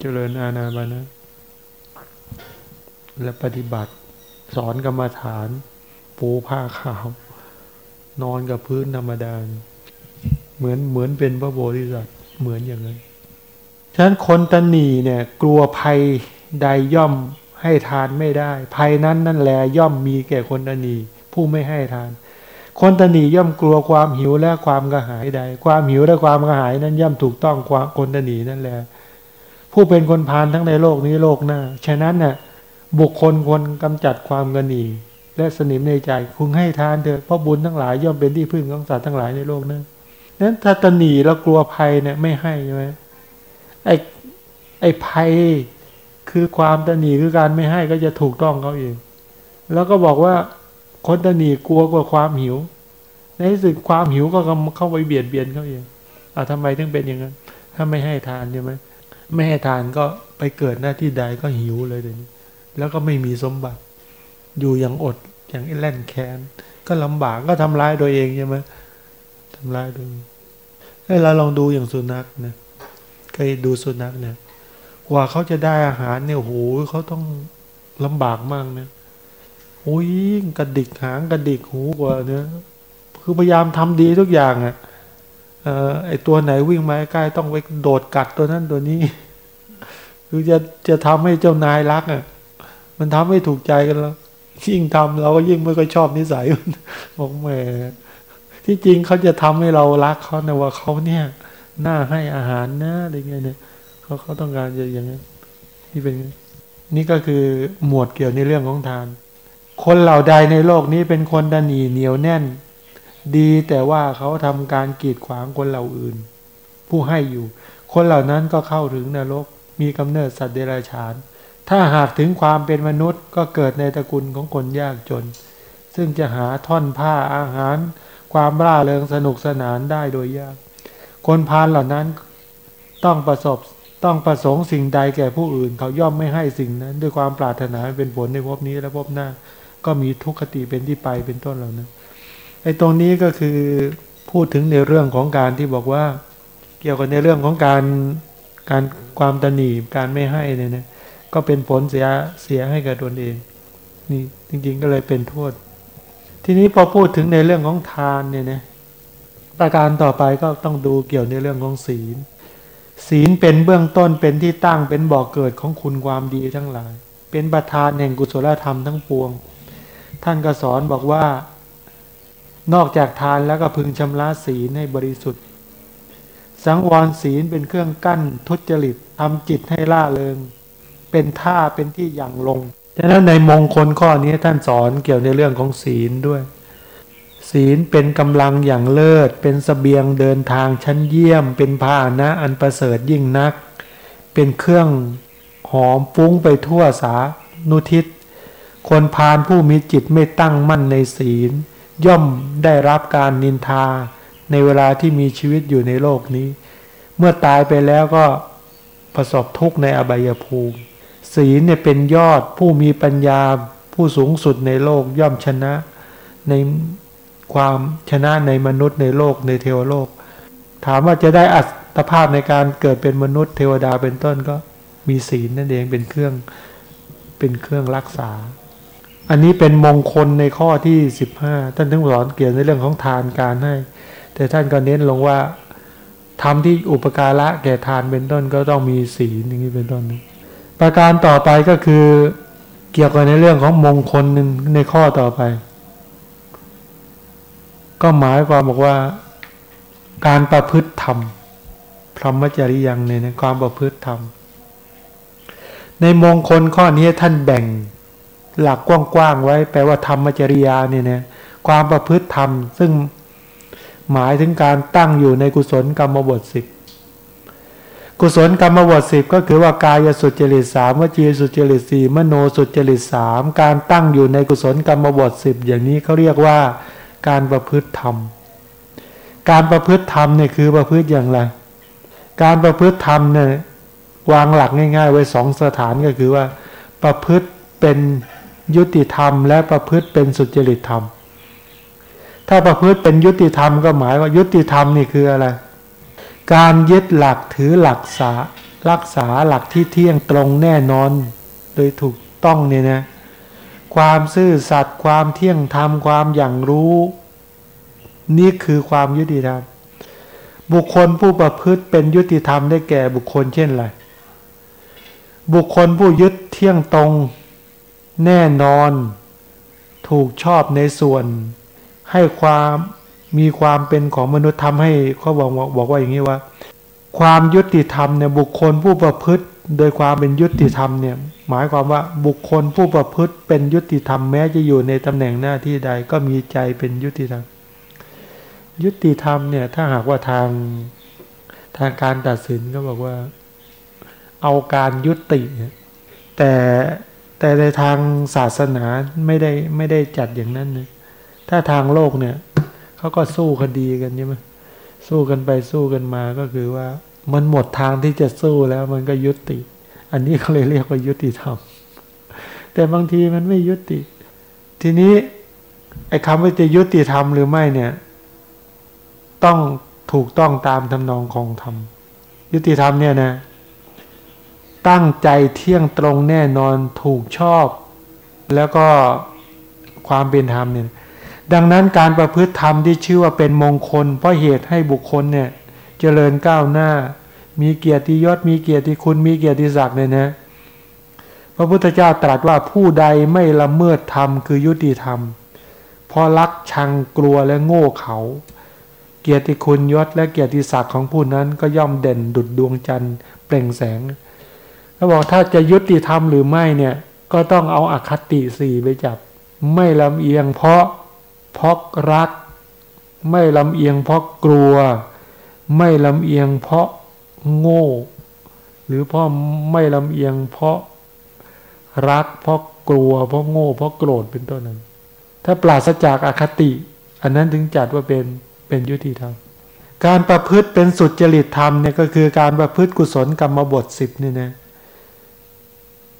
เจริญอาณาบานะ และปฏิบัติ สอนกรรมฐาน ปูผ้าขาว นอนกับพื้นธรรมดา เหมือนเหมือนเป็นพระโพธิสัตว์เหมือนอย่างนั้น ฉะนั้นคนตนีเนี่ย กลัวภัยใดย่อม ให้ทานไม่ได้ ภัยนั้นนั่นแหละย่อมมีแก่คนตนีผู้ไม่ให้ทาน คนตนีย่อมกลัวความหิวและความกระหายใด ความหิวและความกระหายนั้นย่อมถูกต้องความคนตนีนั่นแหละผู้เป็นคนพานทั้งในโลกนี้โลกหน้า ฉะนั้นน่ะบุคคลควรกำจัดความกระหนีและสนิมในใจคุณให้ทานเถอะเพราะบุญทั้งหลายย่อมเป็นที่พึ่งของสัตว์ทั้งหลายในโลกนั้นนั้นถ้าตนีแล้วกลัวภัยเนี่ยไม่ให้ใช่ไหมไอ้ไอ้ภัย คือความตนีคือการไม่ให้ก็จะถูกต้องเขาเอง แล้วก็บอกว่าคนตนีกลัวกว่าความหิว ในที่สุดความหิวก็เข้าไปเบียดเบียนเขาเองอะทำไมถึงเป็นอย่างนั้น ถ้าไม่ให้ทานใช่ไหมไม่ให้ทานก็ไปเกิดหน้าที่ใดก็หิวเลยเดี๋ยวนี้ แล้วก็ไม่มีสมบัติ อยู่อย่างอดอย่างแล่นแค้นก็ลำบากก็ทำร้ายตัวเองใช่ไหมทำร้ายตัวเองให้เราลองดูอย่างสุนัขนะเคยดูสุนัขเนี่ย กว่าเขาจะได้อาหารเนี่ยโหเขาต้องลำบากมากนะโอ้ยกระดิกหางกระดิกหูกว่าเนะคือพยายามทำดีทุกอย่างอะ่ะเออไอตัวไหนวิ่งมาใกล้ต้องไปโดดกัดตัวนั้นตัวนี้ คือจะจะทำให้เจ้านายรักอะ่ะ มันทำให้ถูกใจกันแล้วยิ่งทำเราก็ยิ่งไม่ค่อยชอบนิสัยมันบอกแหมที่จริงเขาจะทำให้เรารักเขานะว่าเขาเนี่ยน่าให้อาหารนะอะไรเงี้ยเนี่ย เขาเขาต้องการจะอย่างนี้นี่เป็นนี่ก็คือหมวดเกี่ยวในเรื่องของทาน คนเหล่าใดในโลกนี้เป็นคนดันีเหนียวแน่น ดีแต่ว่าเขาทำการกีดขวางคนเหล่าอื่น ผู้ให้อยู่ คนเหล่านั้นก็เข้าถึงนรก มีกำเนิดสัตว์เดรัจฉาน ถ้าหากถึงความเป็นมนุษย์ก็เกิดในตระกูลของคนยากจน ซึ่งจะหาท่อนผ้าอาหาร ความร่าเริงสนุกสนานได้โดยยาก คนพาลเหล่านั้นต้องประสบ ต้องประสงค์สิ่งใดแก่ผู้อื่น เขาย่อมไม่ให้สิ่งนั้น ด้วยความปรารถนาเป็นผลในภพนี้และภพหน้า ก็มีทุกขติเป็นที่ไปเป็นต้นเหล่านั้นไอ้ตรงนี้ก็คือพูดถึงในเรื่องของการที่บอกว่า เกี่ยวกับในเรื่องของการการความตนีการไม่ให้เนี่ยนะก็เป็นผลเสียเสียให้กับตนเอง นี่จริงๆก็เลยเป็นโทษ ทีนี้พอพูดถึงในเรื่องของทานเนี่ยนะประการต่อไปก็ต้องดูเกี่ยวในเรื่องของศีล ศีลเป็นเบื้องต้นเป็นที่ตั้งเป็นบ่อกเกิดของคุณความดีทั้งหลาย เป็นประธานแห่งกุศลธรรมทั้งปวง ท่านก็สอนบอกว่า นอกจากทานแล้วก็พึงชำระศีลให้บริสุทธิ์ สังวรศีลเป็นเครื่องกั้นทุจริตทำจิตให้ล่าเริง เป็นท่าเป็นที่อย่างลงฉะนั้นในมงคลข้อนี้ท่านสอนเกี่ยวในเรื่องของศีลด้วย ศีลเป็นกำลังอย่างเลิศ เป็นสเสบียงเดินทางชั้นเยี่ยม เป็นพาหนะอันประเสริฐยิ่งนัก เป็นเครื่องหอมฟุ้งไปทั่วสานุทิศ คนพาลผู้มีจิตไม่ตั้งมั่นในศีล ย่อมได้รับการนินทา ในเวลาที่มีชีวิตอยู่ในโลกนี้ เมื่อตายไปแล้วก็ประสบทุกข์ในอบายภูมิ ศีลเนี่ยเป็นยอดผู้มีปัญญาผู้สูงสุดในโลกย่อมชนะใน ความชนะในมนุษย์ในโลกในเทวโลก ถามว่าจะได้อัตภาพในการเกิดเป็นมนุษย์เทวดาเป็นต้นก็มีศีลนั่นเองเป็นเครื่องเป็นเครื่องรักษา อันนี้เป็นมงคลในข้อที่สิบห้าท่านทั้งสอนเกี่ยวในเรื่องของทานการให้ แต่ท่านก็เน้นลงว่าทำที่อุปการะแก่ทานเป็นต้นก็ต้องมีศีลอย่างนี้เป็นต้น ประการต่อไปก็คือเกี่ยวกับในเรื่องของมงคลหนึ่งในข้อต่อไป ก็หมายความบอกว่า การประพฤติธรรมพรหมจริยังเนี่ยนะความประพฤติธรรม ในมงคลข้อนี้ท่านแบ่งหลักกว้างๆไว้ แปลว่าธรรมจริยาเนี่ยนะความประพฤติธรรม ซึ่งหมายถึงการตั้งอยู่ในกุศลกรรมบทสิบกุศลกรรมบทสิบก็คือว่ากายสุจริตสามวจีสุจริตสี่มโนสุจริตสามการตั้งอยู่ในกุศลกรรมบทสิบอย่างนี้เขาเรียกว่า การประพฤติธรรม การประพฤติธรรมเนี่ยคือประพฤติอย่างไร การประพฤติธรรมเนี่ยวางหลักง่าย ๆ ไว้สองสถานก็คือว่า ประพฤติเป็นยุติธรรม และประพฤติเป็นสุจริตธรรม ถ้าประพฤติเป็นยุติธรรมก็หมายว่ายุติธรรมนี่คืออะไร การยึดหลักถือหลักษารักษาหลักที่เที่ยงตรงแน่นอน โดยถูกต้องเนี่ยนะ ความซื่อสัตย์ความเที่ยงธรรมความอย่างรู้ นี่คือความยุติธรรม บุคคลผู้ประพฤติเป็นยุติธรรมได้แก่บุคคลเช่นไรบุคคลผู้ยึดเที่ยงตรง แน่นอน ถูกชอบในส่วน ให้ความมีความเป็นของมนุษย์ทำให้เขาบอกบอกว่าอย่างนี้ว่า ความยุติธรรมเนี่ยบุคคลผู้ประพฤติ โดยความเป็นยุติธรรมเนี่ยหมายความว่าบุคคลผู้ประพฤติเป็นยุติธรรมแม้จะอยู่ในตำแหน่งหน้าที่ใดก็มีใจเป็นยุติธรรม ยุติธรรมเนี่ยถ้าหากว่าทางทางการตัดสินก็บอกว่า เอาการยุติ แต่แต่ในทางศาสนาไม่ได้ไม่ได้จัดอย่างนั้นนะถ้าทางโลกเนี่ยเขาก็สู้คดีกันใช่ไหมสู้กันไปสู้กันมาก็คือว่า มันหมดทางที่จะสู้แล้วมันก็ยุติ อันนี้เขาเลยเรียกว่ายุติธรรม แต่บางทีมันไม่ยุติ ทีนี้ไอ้คำว่าจะยุติธรรมหรือไม่เนี่ย ต้องถูกต้องตามทำนองของธรรม ยุติธรรมเนี่ยนะ ตั้งใจเที่ยงตรงแน่นอนถูกชอบ แล้วก็ความเป็นธรรมเนี่ย ดังนั้นการประพฤติธรรมที่ชื่อว่าเป็นมงคล เพราะเหตุให้บุคคลเนี่ย เจริญก้าวหน้า มีเกียรติยศมีเกียรติคุณมีเกียรติศักดิ์เนี่ยนะ พระพุทธเจ้าตรัสว่าผู้ใดไม่ละเมิดธรรมคือยุติธรรมเพราะรักชังกลัวและโง่เขา เกียรติคุณยศและเกียรติศักดิ์ของผู้นั้นก็ย่อมเด่นดุดดวงจันทร์เปล่งแสงเขาบอกถ้าจะยุติธรรมหรือไม่เนี่ยก็ต้องเอาอาคติสี่ไปจับ ไม่ลำเอียงเพราะเพราะรัก ไม่ลำเอียงเพราะกลัว ไม่ลำเอียงเพราะโง่ หรือเพราะไม่ลำเอียงเพราะรักเพราะกลัวเพราะโง่เพราะโกรธเป็นต้นนั้น ถ้าปราศจากอาคติ อันนั้นถึงจัดว่าเป็นเป็นยุติธรรมการประพฤติเป็นสุดจริตธรรมเนี่ยก็คือการประพฤติกุศลกรรมบทสิบนี่นะ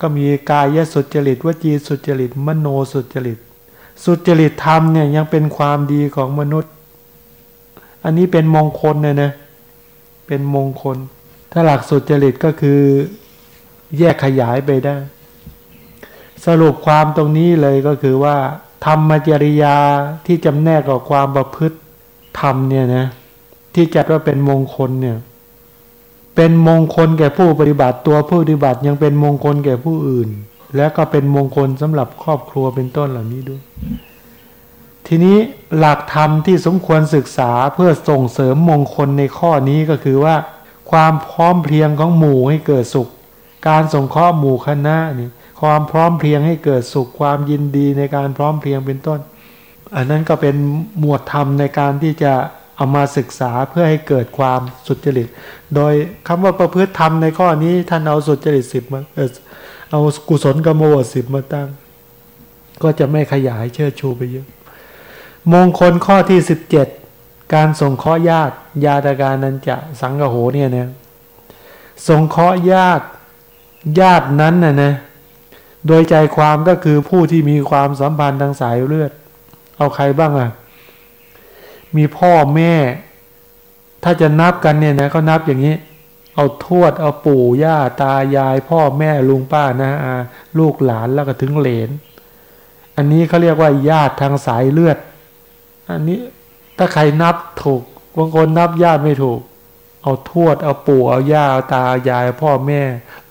ก็มีกายสุจริตวจีสุจริต มโนสุจริต สุจริตธรรมเนี่ยยังเป็นความดีของมนุษย์ อันนี้เป็นมงคลเนี่ยนะ เป็นมงคล ถ้าหลักสุจริตก็คือแยกขยายไปได้ สรุปความตรงนี้เลยก็คือว่า ธรรมจริยาที่จำแนกกับความประพฤติธรรมเนี่ยนะที่จัดว่าเป็นมงคลเนี่ย เป็นมงคลแก่ผู้ปฏิบัติตัวผู้ปฏิบัติยังเป็นมงคลแก่ผู้อื่น และก็เป็นมงคลสำหรับครอบครัวเป็นต้นเหล่านี้ด้วย ทีนี้หลักธรรมที่สมควรศึกษาเพื่อส่งเสริมมงคลในข้อนี้ก็คือว่า ความพร้อมเพรียงของหมู่ให้เกิดสุข การส่งข้อหมู่คณะนี่ความพร้อมเพรียงให้เกิดสุขความยินดีในการพร้อมเพรียงเป็นต้น อันนั้นก็เป็นหมวดธรรมในการที่จะเอามาศึกษาเพื่อให้เกิดความสุจริต โดยคำว่าประพฤติธรรมในข้อนี้ท่านเอาสุจริตสิบมาเอากุศลกรรมวสิบมาตั้ง ก็จะไม่ขยายเชิดชูไปเยอะ มงคลข้อที่สิบเจ็ดการส่งเคราะห์ญาติญาตการนันจะสังกโหเนี่ยนะส่งเคราะห์ญาติญาตินั้นนะนะโดยใจความก็คือผู้ที่มีความสัมพันธ์ทางสายเลือด เอาใครบ้างอะ่ะ มีพ่อแม่ ถ้าจะนับกันเนี่ยนะเขานับอย่างนี้ เอาทวดเอาปู่ย่าตายาย พ่อแม่ลุงป้านะอาลูกหลานแล้วก็ถึงเหลน อันนี้เขาเรียกว่าญาติทางสายเลือด อันนี้ถ้าใครนับถูกบางคนนับญาติไม่ถูก เอาทวด เอาปู่เอาย่าเอาตายายพ่อแม่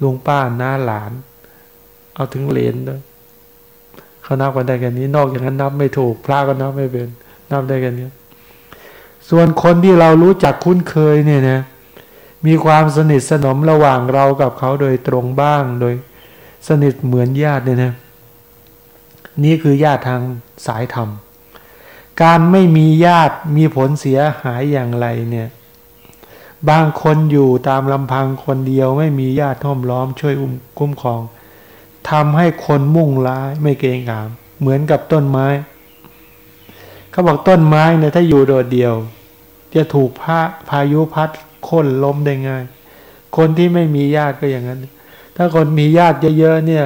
ลุงป้าน้าหลาน เอาถึงเหลนด้วยเขานับกันได้กันนี้ นอกจากนั้นนับไม่ถูก พระก็นับไม่เป็น นับได้กันนี้ ส่วนคนที่เรารู้จักคุ้นเคยเนี่ยนะ มีความสนิทสนมระหว่างเรากับเขาโดยตรงบ้างโดย สนิทเหมือนญาติเนี่ยนะ นี่คือญาติทางสายธรรม การไม่มีญาติมีผลเสียหายอย่างไรเนี่ย บางคนอยู่ตามลำพังคนเดียวไม่มีญาติท่อมล้อมช่วยอุ้มคุ้มครองทำให้คนมุ่งร้ายไม่เกรงขาม เหมือนกับต้นไม้ เขาบอกต้นไม้เนี่ยถ้าอยู่โดดเดียว จะถูกพาพายุพัดโค่นล้มได้ง่าย คนที่ไม่มีญาติก็อย่างนั้น ถ้าคนมีญาติเยอะๆเนี่ย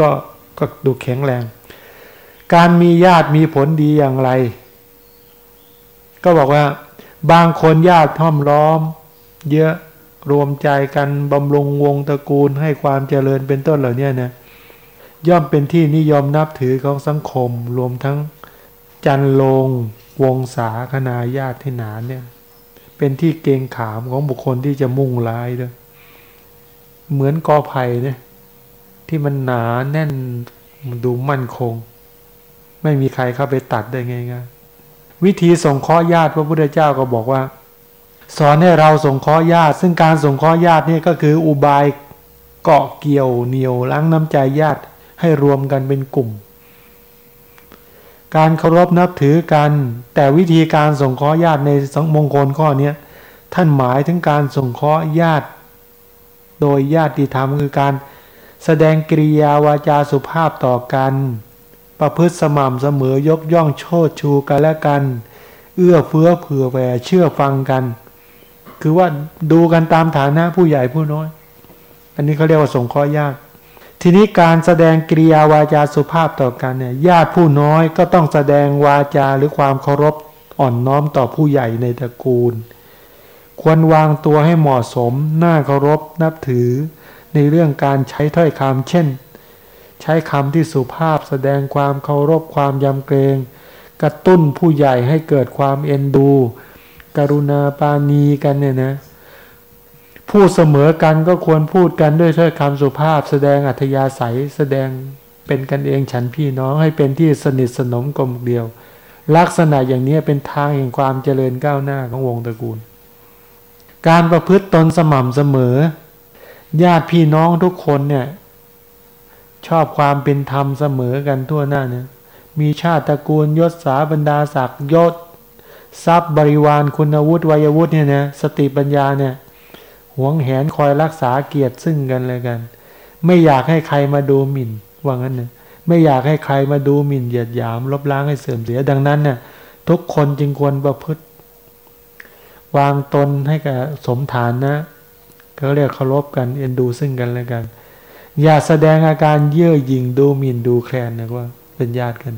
ก็ก็ดูแข็งแรง การมีญาติมีผลดีอย่างไร ก็บอกว่า บางคนญาติท่อมล้อม เยอะรวมใจกันบำรุงวงตระกูลให้ความเจริญเป็นต้นเหล่านี้นะย่อมเป็นที่นิยมนับถือของสังคม รวมทั้งจันลงวงศาคณาญาติที่หนาเนี่ย เป็นที่เกงขามของบุคคลที่จะมุ่งร้ายด้วยเหมือนกอไผ่เนี่ยที่มันหนาแน่นมันดูมั่นคง ไม่มีใครเข้าไปตัดได้ไง่ายๆวิธีส่งข้อญาติพระพุทธเจ้าก็บอกว่า สอนให้เราส่งข้อญาติ ซึ่งการส่งข้อญาตินี่ก็คืออุบายเกาะเกี่ยวเหนียวล้างน้ำใจญาติให้รวมกันเป็นกลุ่ม การเคารพนับถือกัน แต่วิธีการส่งเคราะห์ญาติในสังมงคลข้อนี้ท่านหมายถึงการส่งเคราะห์ญาติ โดยญาติธรรมคือการแสดงกิริยาวาจาสุภาพต่อกัน ประพฤติสม่ำเสมอยกย่องโชดชูกันและกัน เอื้อเฟื้อเผื่อแผ่เชื่อฟังกัน คือว่าดูกันตามฐานะผู้ใหญ่ผู้น้อย อันนี้เขาเรียกว่าสงเคราะห์ญาติทีนี้การแสดงกิริยาวาจาสุภาพต่อกันเนี่ยญาติผู้น้อยก็ต้องแสดงวาจาหรือความเคารพอ่อนน้อมต่อผู้ใหญ่ในตระกูล ควรวางตัวให้เหมาะสม น่าเคารพนับถือ ในเรื่องการใช้ถ้อยคำเช่น ใช้คำที่สุภาพแสดงความเคารพความยำเกรง กระตุ้นผู้ใหญ่ให้เกิดความเอ็นดู กรุณาปานีกันเนี่ยนะพูดเสมอกันก็ควรพูดกันด้วยถ้อยคำสุภาพ แสดงอัธยาศัยแสดงเป็นกันเองฉันพี่น้องให้เป็นที่สนิทสนมกลมเดียว ลักษณะอย่างนี้เป็นทางแห่งความเจริญก้าวหน้าของวงตระกูล การประพฤติตนสม่ำเสมอ ญาติพี่น้องทุกคนเนี่ย ชอบความเป็นธรรมเสมอกันทั่วหน้าเนี่ยมีชาติตระกูลยศสาบรรดาศักดิ์ยศทรัพย์บริวารคุณวุฒิวัยวุฒิเนี่ยนะสติปัญญาเนี่ยหวงแหนคอยรักษาเกียรติซึ่งกันเลยกัน ไม่อยากให้ใครมาดูหมิ่นว่างั้นนะไม่อยากให้ใครมาดูหมิ่นเหยียดหยามลบล้างให้เสื่อมเสียดังนั้นเนี่ยทุกคนจึงควรประพฤติ วางตนให้กับสมฐานนะเขาเรียกเคารพกันเอ็นดูซึ่งกันและกัน อย่าแสดงอาการเย่อหยิ่งดูหมิ่นดูแคลนนะว่าเป็นญาติกัน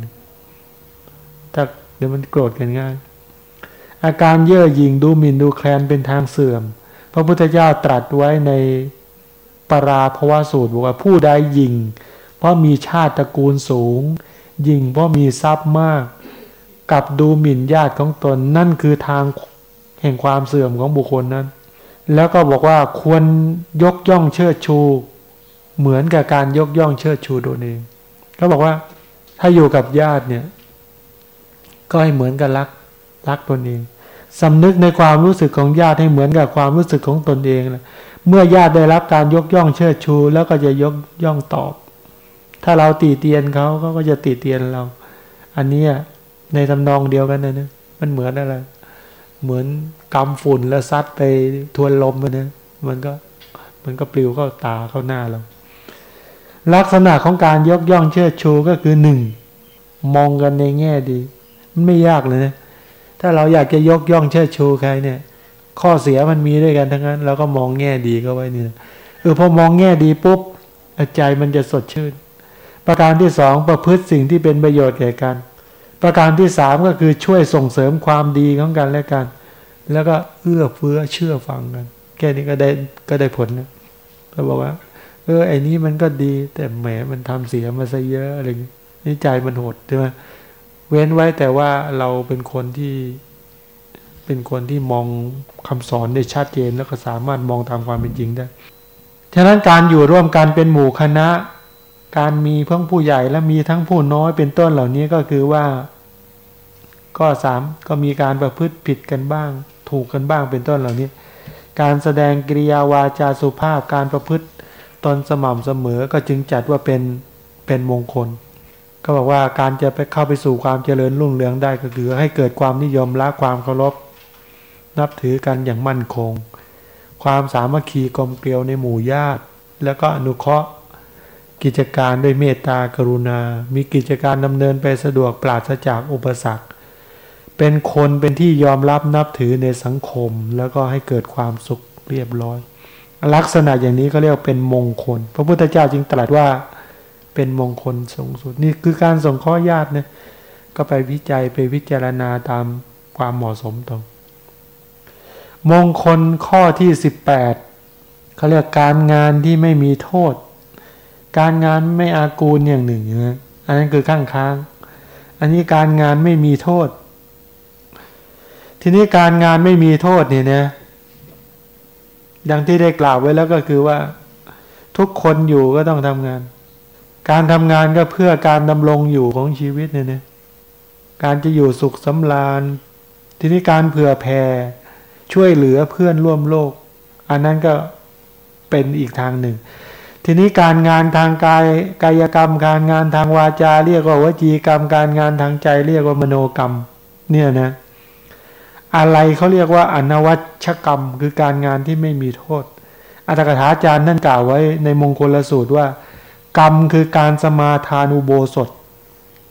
ถ้าเดี๋ยวมันโกรธกันง่าย อาการเย่อหยิ่งดูหมิ่นดูแคลนเป็นทางเสื่อม พระพุทธเจ้าตรัสไว้ในปราภวสูตรบอกว่าผู้ใดยิงเพราะมีชาติตระกูลสูงยิงเพราะมีทรัพย์มาก กับดูหมิ่นญาติของตนนั่นคือทางแห่งความเสื่อมของบุคคลนั้น แล้วก็บอกว่าควรยกย่องเชิดชู เหมือนกับการยกย่องเชิดชูตัวเองเขาบอกว่าถ้าอยู่กับญาติเนี่ย ก็ให้เหมือนกับรักรักตนเองสำนึกในความรู้สึกของญาติให้เหมือนกับความรู้สึกของตนเองนะเมื่อญาติได้รับการยกย่องเชิดชู แล้วก็จะยกย่องตอบ ถ้าเราตีเตียนเขาเขาก็จะตีเตียนเรา อันนี้ในทำนองเดียวกันนะเนี่ยมันเหมือนอะไร เหมือนกำฝุ่นแล้วซัดไปทวนลมมันเนี่มันก็ มันก็ปลิวเข้าตาเข้าหน้าเรา ลักษณะของการยกย่องเชิดชูก็คือหนึ่งมองกันในแง่ดี มันไม่ยากเลยนะถ้าเราอยากจะยกย่องเชิดชูใครเนี่ย ข้อเสียมันมีด้วยกันทั้งนั้น เราก็มองแง่ดีก็ไว้นี่เออพอมองแง่ดีปุ๊บใจมันจะสดชื่น ประการที่สองประพฤติสิ่งที่เป็นประโยชน์แก่กัน ประการที่สามก็คือช่วยส่งเสริมความดีของกันและกัน แล้วก็เอื้อเฟื้อเชื่อฟังกัน แค่นี้ก็ได้ก็ได้ผลนะเขาบอกว่า เออไอ้นี้มันก็ดี แต่แหมมันทำเสียมาซะเยอะอะไรอย่างนี้นี่ใจมันโหดใช่ไหมเว้นไว้แต่ว่าเราเป็นคนที่เป็นคนที่มองคำสอนได้ชัดเจนแล้วก็สามารถมองตามความเป็นจริงได้ ฉะนั้นการอยู่ร่วมกันเป็นหมู่คณะ การมีเพิ่งผู้ใหญ่และมีทั้งผู้น้อยเป็นต้นเหล่านี้ก็คือว่า ก็สามก็มีการประพฤติผิดกันบ้าง ถูกกันบ้างเป็นต้นเหล่านี้ การแสดงกิริยาวาจาสุภาพการประพฤติ ตนสม่ำเสมอก็จึงจัดว่าเป็นเป็นมงคล ก็บอกว่าการจะไปเข้าไปสู่ความเจริญรุ่งเรืองได้ก็คือให้เกิดความนิยมละความเคารพ นับถือกันอย่างมั่นคง ความสามัคคีกลมเกลียวในหมู่ญาติ แล้วก็อนุเคราะห์ กิจการด้วยเมตตากรุณา มีกิจการดำเนินไปสะดวกปราศจากอุปสรรค เป็นคนเป็นที่ยอมรับนับถือในสังคม แล้วก็ให้เกิดความสุขเรียบร้อย ลักษณะอย่างนี้ก็เรียกเป็นมงคล พระพุทธเจ้าจึงตรัสว่าเป็นมงคลสูงสุดนี่คือการส่งข้อญาติเนี่ยก็ไปวิจัยไปวิจารณาตามความเหมาะสมตรงมงคลข้อที่สิบแปดเขาเรียกการงานที่ไม่มีโทษ การงานไม่อากูลอย่างหนึ่งนะอันนั้นคือข้างค้าง อันนี้การงานไม่มีโทษ ทีนี้การงานไม่มีโทษเนี่ยนะ ดังที่ได้กล่าวไว้แล้วก็คือว่า ทุกคนอยู่ก็ต้องทำงาน การทำงานก็เพื่อการดำรงอยู่ของชีวิตเนี่ยนะการจะอยู่สุขสำราญ ทีนี้การเผื่อแผ่ช่วยเหลือเพื่อนร่วมโลก อันนั้นก็เป็นอีกทางหนึ่ง ทีนี้การงานทางกายกายกรรม การงานทางวาจา เรียกว่าวจีกรรม การงานทางใจเรียกว่ามโนกรรม เนี่ยนะ อะไรเขาเรียกว่าอนวัชกรรมคือการงานที่ไม่มีโทษ อัตถกถาจารย์นั่นกล่าวไว้ในมงคลสูตรว่า กรรมคือการสมาทานอุโบสถ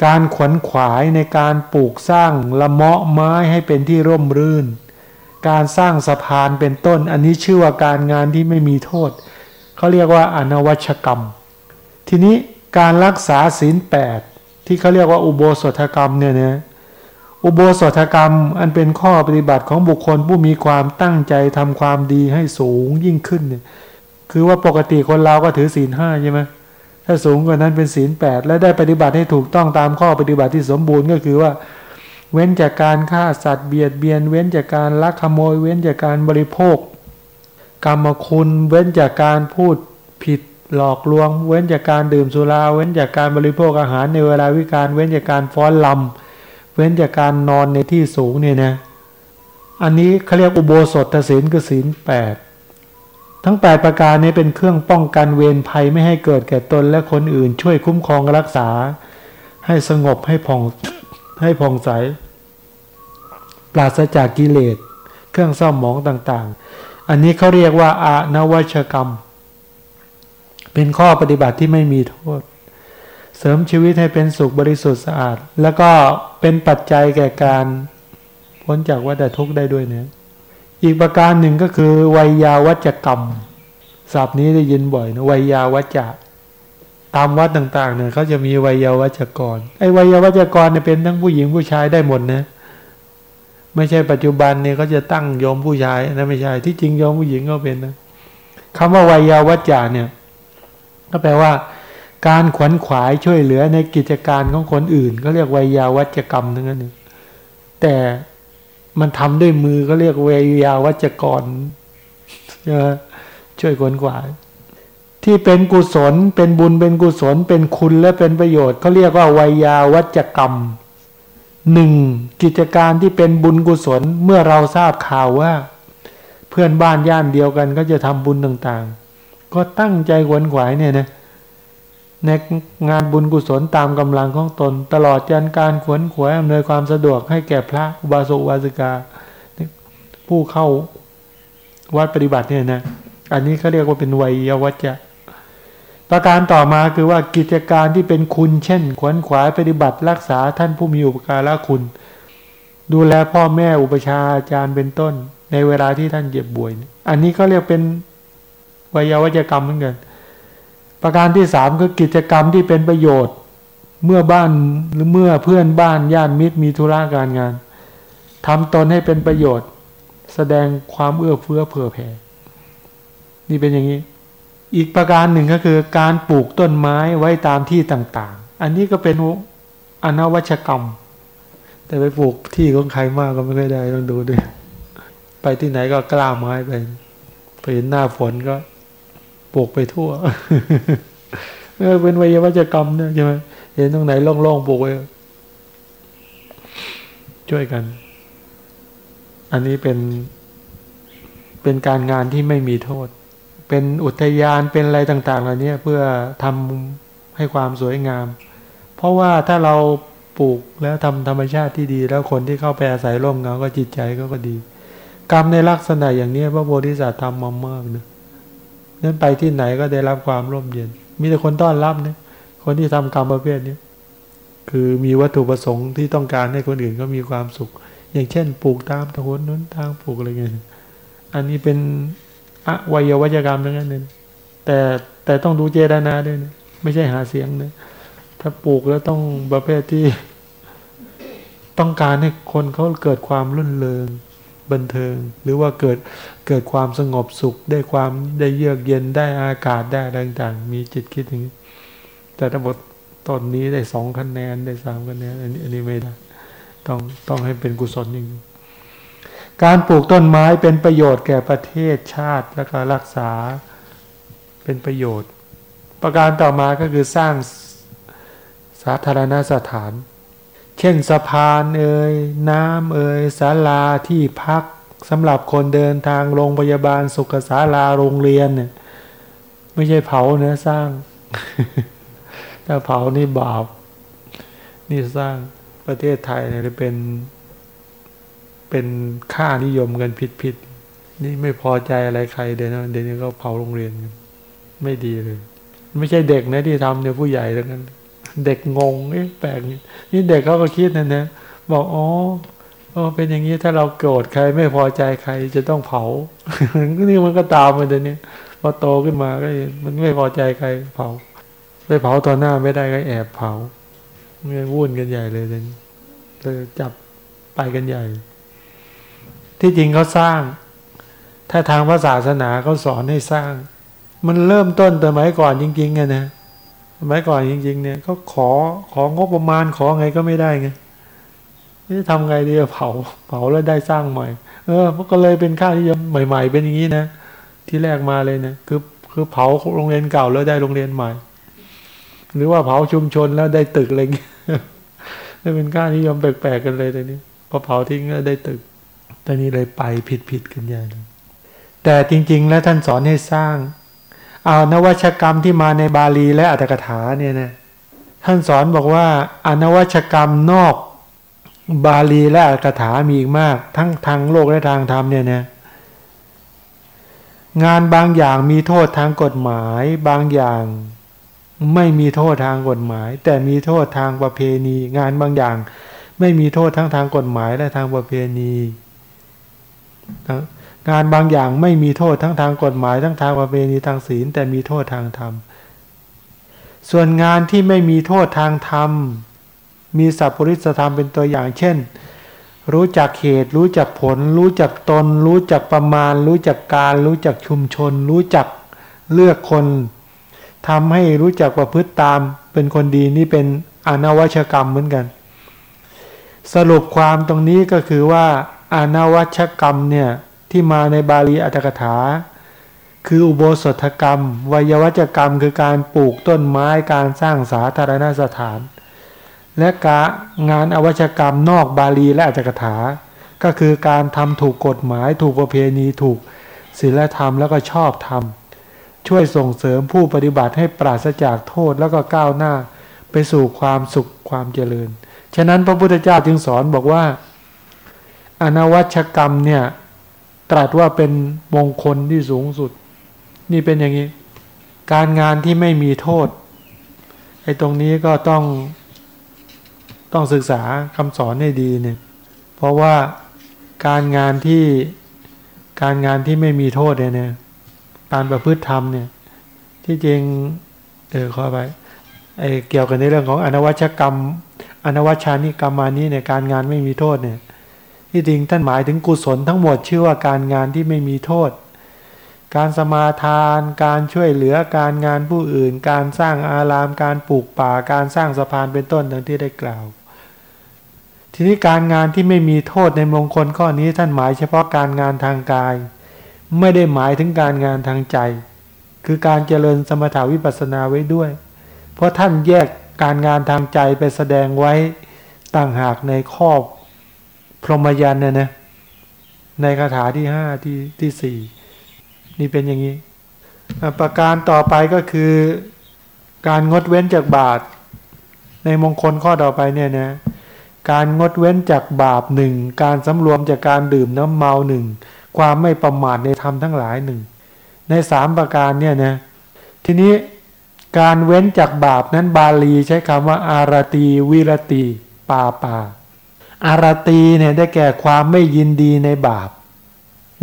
การขวนขวายในการปลูกสร้างละเมาะไม้ให้เป็นที่ร่มรื่น การสร้างสะพานเป็นต้น อันนี้ชื่อว่าการงานที่ไม่มีโทษเขาเรียกว่าอนวัชกรรม ทีนี้การรักษาศีลแปดที่เขาเรียกว่าอุโบสถกรรมเนี่ยนะ อุโบสถกรรมอันเป็นข้อปฏิบัติของบุคคลผู้มีความตั้งใจทำความดีให้สูงยิ่งขึ้นเนี่ยคือว่าปกติคนเราก็ถือศีลห้าใช่ไหมถ้าสูงกว่านั้นเป็นศีลแปดและได้ปฏิบัติให้ถูกต้องตามข้อปฏิบัติที่สมบูรณ์ก็คือว่า เว้นจากการฆ่าสัตว์เบียดเบียน เว้นจากการลักขโมย เว้นจากการบริโภค กรรมคุณ เว้นจากการพูดผิดหลอกลวง เว้นจากการดื่มสุรา เว้นจากการบริโภคอาหารในเวลาวิการ เว้นจากการฟ้อนลำ ว้นจากการนอนในที่สูงเนี่ยนะอันนี้เขาเรียกอุโบสถศีลคือศีลแปดทั้ง 8 ประการนี้เป็นเครื่องป้องกันเวรภัยไม่ให้เกิดแก่ตนและคนอื่น ช่วยคุ้มครองรักษา ให้สงบให้ผ่องให้ผ่องใส ปราศจากกิเลส เครื่องเศร้าหมองต่างๆ อันนี้เขาเรียกว่าอานวัชกรรม เป็นข้อปฏิบัติที่ไม่มีโทษ เสริมชีวิตให้เป็นสุขบริสุทธิ์สะอาด แล้วก็เป็นปัจจัยแก่การพ้นจากวัฏทุกข์ได้ด้วยเนี่ยอีกประการหนึ่งก็คือวัยยาวัจกรรมศัพท์นี้ได้ยินบ่อยนะวัยยาวัจจะตามวัดต่างๆเนี่ยเขาจะมีวัยยาวัจกรไอ้วัยยาวัจกรเนี่ยเป็นทั้งผู้หญิงผู้ชายได้หมดนะไม่ใช่ปัจจุบันเนี่ยเขาจะตั้งโยมผู้ชายนะไม่ใช่ที่จริงโยมผู้หญิงก็เป็นนะคำว่าวัยยาวัจจะเนี่ย ก็แปลว่า การขวนขวายช่วยเหลือในกิจการของคนอื่น ก็เรียกวัยาวัจกรรมทั้งนั้นแต่มันทำด้วยมือก็เรียกเวยาวัจกรช่วยขวนขวาย ที่เป็นกุศล เป็นบุญเป็นกุศล เป็นคุณและเป็นประโยชน์เขาเรียกว่าวัยาวัจกรรมหนึ่งกิจการที่เป็นบุญกุศลเมื่อเราทราบข่าวว่า เพื่อนบ้านย่านเดียวกันก็จะทำบุญต่างๆ ก็ตั้งใจขวนขวายเนี่ยนะ ในงานบุญกุศลตามกำลังของตน ตลอดจนการขวนขวายอำนวยความสะดวกให้แก่พระอุบาสกอุบาสิกา ผู้เข้าวัดปฏิบัติเนี่ยนะอันนี้เขาเรียกว่าเป็นวัยวัจจะประการต่อมาคือว่ากิจการที่เป็นคุณเช่น ขวนขวายปฏิบัติรักษาท่านผู้มีอุปการะคุณ ดูแลพ่อแม่อุปชาอาจารย์เป็นต้น ในเวลาที่ท่านเจ็บป่วย อันนี้ก็เรียกเป็นวัยวัจกรรมเหมือนกัน ประการที่สามคือกิจกรรมที่เป็นประโยชน์ เมื่อบ้านหรือเมื่อเพื่อนบ้านญาติมิตรมีธุระการงานทำตนให้เป็นประโยชน์ แสดงความเอื้อเฟื้อเผื่อแผ่นี่เป็นอย่างนี้ อีกประการหนึ่งก็คือการปลูกต้นไม้ไว้ตามที่ต่างๆ อันนี้ก็เป็นอนวัชกรรม แต่ไปปลูกที่ของใครมากก็ไม่ค่อยได้ต้องดูด้วย ไปที่ไหนก็กล้าไม้ไปไปเห็นหน้าฝนก็ ปลูกไปทั่วเป็นวิยวัจกรรมเนี่ยใช่ไหมเห็นตรงไหนโล่งๆปลูกไว้ช่วยกัน อันนี้เป็น เป็นการงานที่ไม่มีโทษ เป็นอุทยานเป็นอะไรต่างๆเหล่านี้เพื่อทำให้ความสวยงาม เพราะว่าถ้าเราปลูกแล้วทำธรรมชาติที่ดี แล้วคนที่เข้าไปอาศัยร่มเงาก็จิตใจก็ก็ดี กรรมในลักษณะอย่างนี้พระโพธิสัตว์ทำมามากนะ นั้นไปที่ไหนก็ได้รับความร่มเย็น มีแต่คนต้อนรับเนี่ยคนที่ทำกรรมประเภทนี้คือมีวัตถุประสงค์ที่ต้องการให้คนอื่นก็มีความสุข อย่างเช่น ปลูกตามถนนนู้นทางปลูกอะไรเงี้ยอันนี้เป็นอวัยวัจกรรมทั้งนั้นเลยแต่แต่ต้องดูเจตนาด้วยนะไม่ใช่หาเสียงนะถ้าปลูกแล้วต้องประเภทที่ ต้องการให้คนเขาเกิดความรุ่นเริง บันเทิง หรือว่าเกิดเกิดความสงบสุข ได้ความได้เยือกเย็นได้อากาศได้ต่างๆ มีจิตคิดอย่างนี้ แต่ถ้าบทตอนนี้ได้สองคะแนนได้สามคะแนนอันนี้อันนี้ไม่ได้ต้องต้องให้เป็นกุศลอย่างนี้การปลูกต้นไม้เป็นประโยชน์แก่ประเทศชาติและก็รักษาเป็นประโยชน์ ประการต่อมาก็คือสร้างสาธารณสถาน เช่นสะพานเอ่ยน้ำเอ่ยศาลาที่พักสำหรับคนเดินทางโรงพยาบาลสุขศาลาโรงเรียนเนี่ยไม่ใช่เผาเนื้อสร้าง ถ้าเผานี่บาปนี่สร้างประเทศไทยเนี่ยเป็น เป็นค่านิยมกันผิดผิดนี่ไม่พอใจอะไรใครเดี๋ยวนะเดี๋ยวนี้ก็เผาโรงเรียนกันไม่ดีเลย ไม่ใช่เด็กนะที่ทำเนี่ยผู้ใหญ่แล้วกัน เด็กงงเอ๊ะแปลกนี่เด็กเขาก็คิดนะนะบอกอ๋ออ๋อเป็นอย่างนี้ถ้าเราโกรธใครไม่พอใจใครจะต้องเผานี่มันก็ตามมาเดี๋ยวนี้พอโตขึ้นมาก็มันไม่พอใจใครเผาไปเผาต่อหน้าไม่ได้ก็แอบเผาเงี้ยวุ่นกันใหญ่เลยเดี๋ยวนี้จับไปกันใหญ่ ที่จริงเขาสร้าง ถ้าทางพระศาสนาเขาสอนให้สร้าง มันเริ่มต้นแต่สมัยก่อนจริงๆไงนะ สมัยก่อนจริง ๆ เนี่ยเขาขอของบประมาณขอไงก็ไม่ได้ไงนี่ทำไงดีเผาเผาแล้วได้สร้างใหม่ เออมันก็เลยเป็นค่าที่ใหม่ ๆ เป็นอย่างนี้นะที่แรกมาเลยเนะคือคือเผาโรงเรียนเก่าแล้วได้โรงเรียนใหม่ หรือว่าเผาชุมชนแล้วได้ตึกอะไรเงี้ยนี่เป็นค่านิยมแปลกๆกันเลยตอนนี้พอเผาทิ้งแล้วได้ตึกตอนนี้เลยไปผิดๆกันใหญ่เลยแต่จริง ๆ แล้วท่านสอนให้สร้าง เอานวัชกรรมที่มาในบาลีและอัตถกถาเนี่ยนะท่านสอนบอกว่าอนวัชกรรมนอกบาลีและอัตถกถามีอีกมาก ทั้งทางโลกและทางธรรมเนี่ยนะงานบางอย่างมีโทษทางกฎหมาย บางอย่างไม่มีโทษทางกฎหมาย แต่มีโทษทางประเพณี งานบางอย่าง ไม่มีโทษทั้งทางกฎหมายและทางประเพณีนะ งานบางอย่างไม่มีโทษทั้งทางกฎหมายทั้งทางประเพณีทางศีล แต่มีโทษทางธรรม ส่วนงานที่ไม่มีโทษทางธรรม มีสัพปริสธรรมเป็นตัวอย่างเช่น รู้จักเหตุรู้จักผล รู้จักตน รู้จักประมาณ รู้จักการรู้จักชุมชน รู้จักเลือกคนทำให้รู้จักประพฤติตามเป็นคนดีนี่เป็นอนวัชกรรมเหมือนกัน สรุปความตรงนี้ก็คือว่าอนวัชกรรมเนี่ย ที่มาในบาลีอัตถกถา คืออุโบสถกรรมวยวัจกรรม คือการปลูกต้นไม้การสร้างสาธารณสถาน และกางานอวัชกรรมนอกบาลีและอัตถกถา ก็คือการทำถูกกฎหมาย ถูกประเพณีถูกศีลธรรมแล้วก็ชอบธรรม ช่วยส่งเสริมผู้ปฏิบัติให้ปราศจากโทษแล้วก็ก้าวหน้า ไปสู่ความสุขความเจริญ ฉะนั้นพระพุทธเจ้าจึงสอนบอกว่า อนวัชกรรมเนี่ย ตรัสว่าเป็นมงคลที่สูงสุด นี่เป็นอย่างนี้ การงานที่ไม่มีโทษไอ้ตรงนี้ก็ต้องต้องศึกษาคำสอนให้ดีเนี่ย เพราะว่าการงานที่การงานที่ไม่มีโทษเนี่ยการประพฤติธรรมเนี่ย ที่จริงเออขอไปไอ้เกี่ยวกันในเรื่องของอนวัชกรรม อนวัชานิกรรมานี้เนี่ยการงานไม่มีโทษเนี่ย ที่จริงท่านหมายถึงกุศลทั้งหมดชื่อว่าการงานที่ไม่มีโทษ การสมาทาน การช่วยเหลือการงานผู้อื่น การสร้างอาราม การปลูกป่า การสร้างสะพานเป็นต้นดังที่ได้กล่าว ทีนี้การงานที่ไม่มีโทษในมงคลข้อนี้ท่านหมายเฉพาะการงานทางกาย ไม่ได้หมายถึงการงานทางใจ คือการเจริญสมถาวิปัสสนาไว้ด้วย เพราะท่านแยกการงานทางใจไปแสดงไว้ต่างหากในข้อ พรหมยันเนี่ยนะในคาถาที่ห้าที่ที่สี่นี่เป็นอย่างนี้ ประการต่อไปก็คือการงดเว้นจากบาปในมงคลข้อต่อไปเนี่ยนะการงดเว้นจากบาปหนึ่งการสำรวมจากการดื่มน้ำเมาหนึ่งความไม่ประมาทในธรรมทั้งหลายหนึ่งในสามประการเนี่ยนะทีนี้การเว้นจากบาปนั้นบาลีใช้คำว่าอารตีวิรตีปาปา อารตีเนี่ยได้แก่ความไม่ยินดีในบาป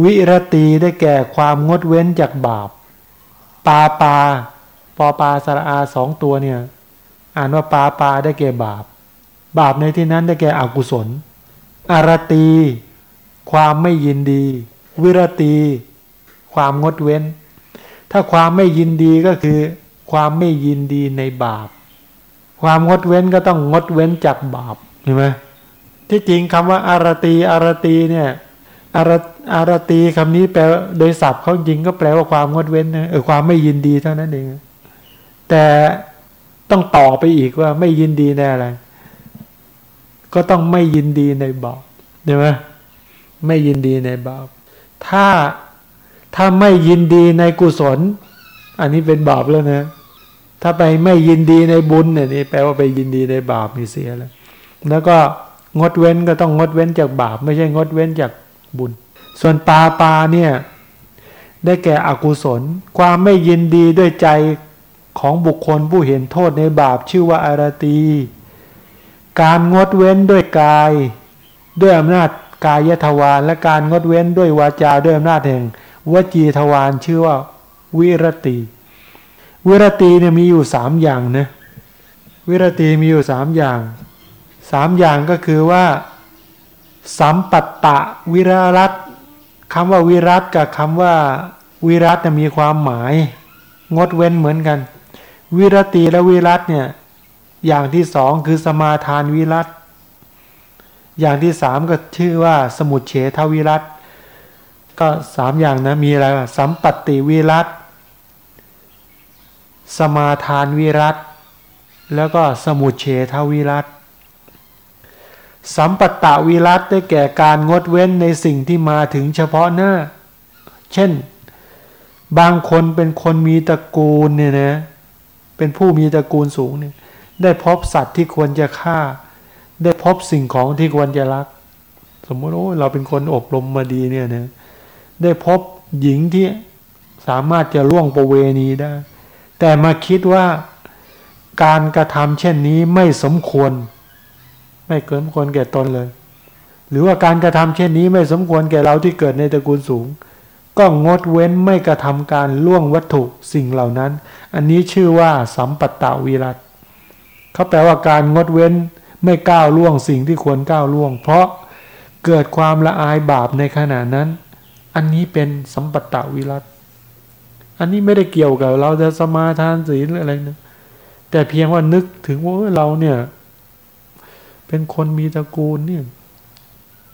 วิรตีได้แก่ความงดเว้นจากบาป ปาปา ปอปาสระอาสองตัวเนี่ย อ่านว่าปาปาได้แก่บาป บาปในที่นั้นได้แก่อกุศล อารตี ความไม่ยินดี วิรตี ความงดเว้น ถ้าความไม่ยินดีก็คือ ความไม่ยินดีในบาป ความงดเว้นก็ต้องงดเว้นจากบาปเห็นไหม ที่จริงคำว่าอารตีอารตีเนี่ยอารอารตีคำนี้แปลโดยศัพท์เขาจริงก็แปลว่าความงดเว้นนะเออความไม่ยินดีเท่านั้นเอง แต่ต้องต่อไปอีกว่าไม่ยินดีในอะไร ก็ต้องไม่ยินดีในบาปใช่ไหมไม่ยินดีในบาปถ้าถ้าไม่ยินดีในกุศล อันนี้เป็นบาปแล้วนะ ถ้าไปไม่ยินดีในบุญเนี่ยนี่แปลว่าไปยินดีในบาปมีเสียแล้ว แล้วก็ งดเว้นก็ต้องงดเว้นจากบาป ไม่ใช่งดเว้นจากบุญ ส่วนปาปาเนี่ยได้แก่อกุศล ความไม่ยินดีด้วยใจของบุคคลผู้เห็นโทษในบาปชื่อว่าอารตี การงดเว้นด้วยกาย ด้วยอำนาจกายทวารและการงดเว้นด้วยวาจาด้วยอำนาจแห่งวจีทวารชื่อว่าวิรติ วิรติเนี่ยมีอยู่สามอย่างนะวิรติมีอยู่สามอย่าง สามอย่างก็คือว่า สัมปัตตะวิรรัตคำว่าวิรัตกับคำว่าวิรัตมีความหมาย งดเว้นเหมือนกัน วิรติและวิรัตเนี่ยอย่างที่สองคือสมาทานวิรัตอย่างที่สามก็ชื่อว่าสมุดเฉทวิรัตก็สามอย่างนะมีอะไรสัมปัตติวิรัตสมาทานวิรัตแล้วก็สมุดเฉทวิรัต สัมปัตตวิรัตได้แก่การงดเว้นในสิ่งที่มาถึงเฉพาะหน้า เช่น บางคนเป็นคนมีตระกูลเนี่ยนะ เป็นผู้มีตระกูลสูงเนี่ย ได้พบสัตว์ที่ควรจะฆ่า ได้พบสิ่งของที่ควรจะรัก สมมติโอ้เราเป็นคนอบรมมาดีเนี่ยนะ ได้พบหญิงที่สามารถจะล่วงประเวณีได้ แต่มาคิดว่าการกระทำเช่นนี้ไม่สมควร ไม่เกินควรแก่ตนเลย หรือว่าการกระทำเช่นนี้ไม่สมควรแก่เราที่เกิดในตระกูลสูง ก็งดเว้นไม่กระทำการล่วงวัตถุสิ่งเหล่านั้น อันนี้ชื่อว่าสัมปัตตวิรัตเขาแปลว่าการงดเว้นไม่ก้าวล่วงสิ่งที่ควรก้าวล่วง เพราะเกิดความละอายบาปในขณะนั้น อันนี้เป็นสัมปัตตวิรัตอันนี้ไม่ได้เกี่ยวกับเราจะสมาทานศีลหรืออะไรนะแต่เพียงว่านึกถึงว่าเราเนี่ย เป็นคนมีตระกูลเนี่ย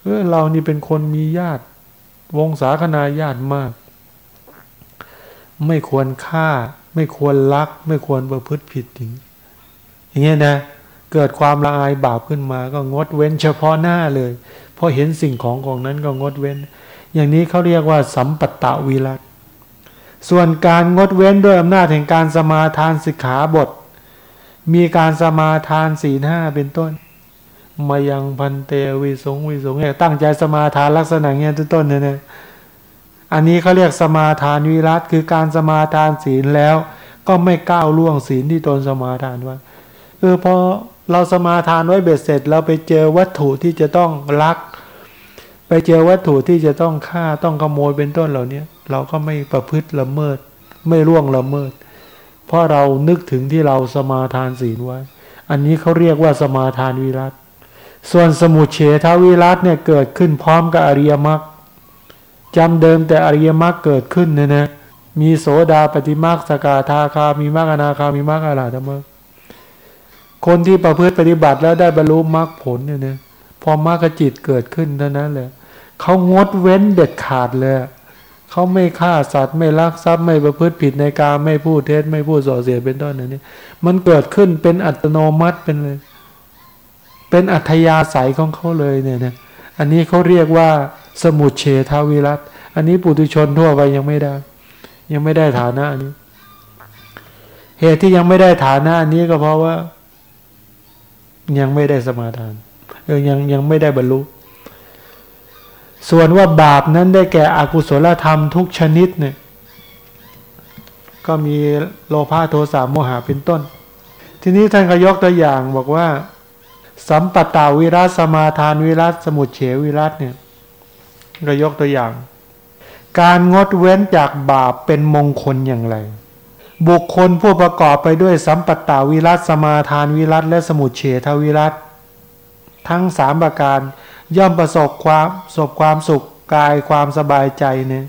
เออเรานี่เป็นคนมีญาติ วงศาคณาญาติมาก ไม่ควรฆ่า ไม่ควรลัก ไม่ควรประพฤติผิดถึงอย่างเงี้ยนะเกิดความละอายบาปขึ้นมา ก็งดเว้นเฉพาะหน้าเลยพอเห็นสิ่งของของนั้นก็งดเว้น อย่างนี้เขาเรียกว่า สัมปตะวิรัตส่วนการงดเว้นด้วยอำนาจแห่งการสมาทานสิกขาบท มีการสมาทานสี่ห้าเป็นต้น มายังพันเตวิสงวิสงเนี่ยตั้งใจสมาทานลักษณะเงี้ยต้นเนี่ยอันนี้เขาเรียกสมาทานวิรัตคือการสมาทานศีลแล้ว ก็ไม่ก้าวล่วงศีลที่ตนสมาทานไว้เออพอเราสมาทานไว้เบ็ดเสร็จ เราไปเจอวัตถุที่จะต้องลัก ไปเจอวัตถุที่จะต้องฆ่าต้องขโมยเป็นต้นเหล่านี้เราก็ไม่ประพฤติละเมิด ไม่ล่วงละเมิด เพราะเรานึกถึงที่เราสมาทานศีลไว้ อันนี้เขาเรียกว่าสมาทานวิรัต ส่วนสมุเฉทวิรัตเนี่ยเกิดขึ้นพร้อมกับอริยมรรคจำเดิมแต่อริยมรรคเกิดขึ้นเนี่ยนะมีโสดาปฏิมรรคสกาธาคามีมรรคนาคามีมรรคอรหัตมรรคคนที่ประพฤติปฏิบัติแล้วได้บรรลุมรรคผลเนี่ยนะพอมรรคจิตเกิดขึ้นเท่านั้นแหละเขางดเว้นเด็ดขาดเลยเขาไม่ฆ่าสัตว์ไม่ลักทรัพย์ไม่ประพฤติผิดในการไม่พูดเท็จไม่พูดส่อเสียเป็นต้นเนี่ยมันเกิดขึ้นเป็นอัตโนมัติเป็นเลย เป็นอัธยาศัยของเขาเลยเนี่ยนะอันนี้เขาเรียกว่าสมุดเฉทาวิรัตอันนี้ปุถุชนทั่วไปยังไม่ได้ ยังไม่ได้ฐานะอันนี้ เหตุที่ยังไม่ได้ฐานะอันนี้ก็เพราะว่า ยังไม่ได้สมาทานเออยังยังไม่ได้บรรลุ ส่วนว่าบาปนั้นได้แก่อกุศลธรรมทุกชนิดเนี่ย ก็มีโลภะโทสะโมหะเป็นต้น ทีนี้ท่านก็ยกตัวอย่างบอกว่า สัมปตาวิรัตสมาทานวิรัตสมุทเฉวิรัตเนี่ยเรายกตัวอย่าง การงดเว้นจากบาปเป็นมงคลอย่างไร บุคคลผู้ประกอบไปด้วยสัมปตาวิรัตสมาทานวิรัตและสมุทเฉทวิรัตทั้งสามประการย่อมประสบความประสบความสุขกายความสบายใจเนี่ย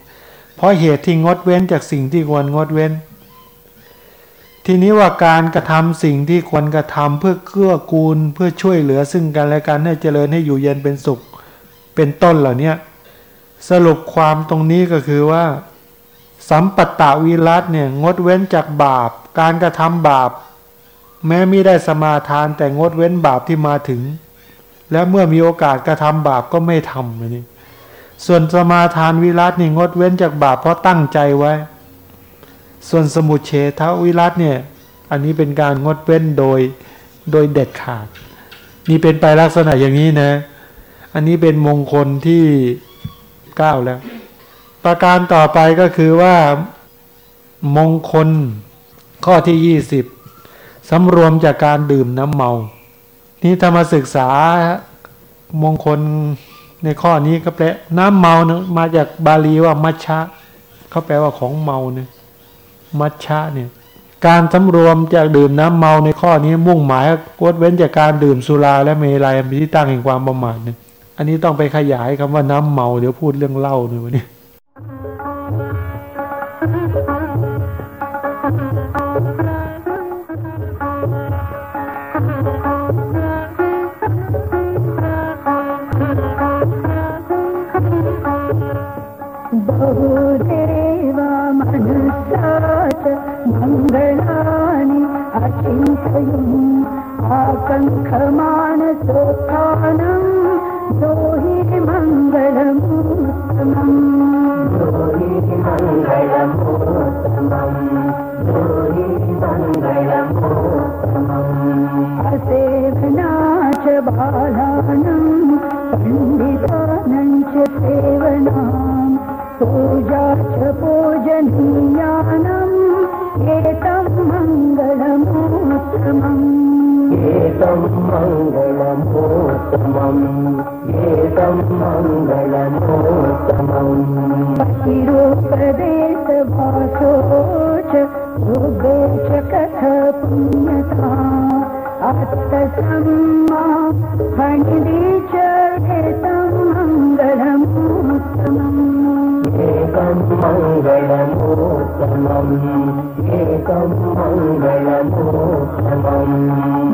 เพราะเหตุที่งดเว้นจากสิ่งที่ควรงดเว้น ทีนี้ว่าการกระทำสิ่งที่ควรกระทำเพื่อเกื้อกูลเพื่อช่วยเหลือซึ่งกันและกันให้เจริญให้อยู่เย็นเป็นสุข เป็นต้นเหล่านี้สรุปความตรงนี้ก็คือว่า สัมปตะวิรัตเนี่ยงดเว้นจากบาป การกระทำบาป แม้ไม่ได้สมาทานแต่งดเว้นบาปที่มาถึง และเมื่อมีโอกาสกระทำบาปก็ไม่ทำนี่ส่วนสมาทานวิรัตนี่งดเว้นจากบาปเพราะตั้งใจไว้ ส่วนสมุเฉทวิรัตเนี่ยอันนี้เป็นการงดเว้นโดยโดยเด็ดขาด นี่เป็นไปลักษณะอย่างนี้นะ อันนี้เป็นมงคลที่เก้าแล้ว ประการต่อไปก็คือว่ามงคลข้อที่ยี่สิบสำรวมจากการดื่มน้ำเมา นี่ถ้ามาศึกษามงคลในข้อนี้ก็แปลน้ำเมาเนี่ยมาจากบาลีว่ามัชชะเขาแปลว่าของเมาเนี่ย มัชชะเนี่ยการสำรวมจากดื่มน้ำเมาในข้อนี้มุ่งหมายงดเว้นจากการดื่มสุราและเมลัยเป็นที่ตั้งแห่งความประมาทเนี่ยอันนี้ต้องไปขยายคำว่าน้ำเมาเดี๋ยวพูดเรื่องเล่าหน่อยวันนี้ कङ्खमाणतोनम् दोहि मङ्गलमूतमम् मङ्गलम् सेवना च बालानां वृङ्गितानं च सेवनाम् पूजा च पूजनीयानम् एतं मङ्गलमोत्तमम् एतं मङ्गलमोत्तमम् एतं मङ्गलमोत्तमम् प्रदेश भासो च भोगे च कथ पुण्यता हणिदे च एतं मङ्गलमोत्तमम् एकं मङ्गलमोत्तमम् एकं मङ्गलमोत्तमम्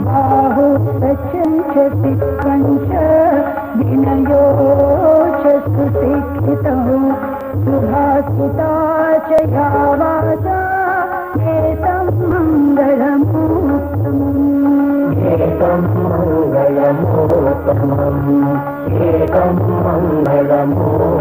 बाहु बाहु गच्छ विनयो चिक्षितम् सुभाषिता च या वाचा एतं मङ्गलमोत्तमम् एकं मङ्गलमोत्तमम् एकं मङ्गलमो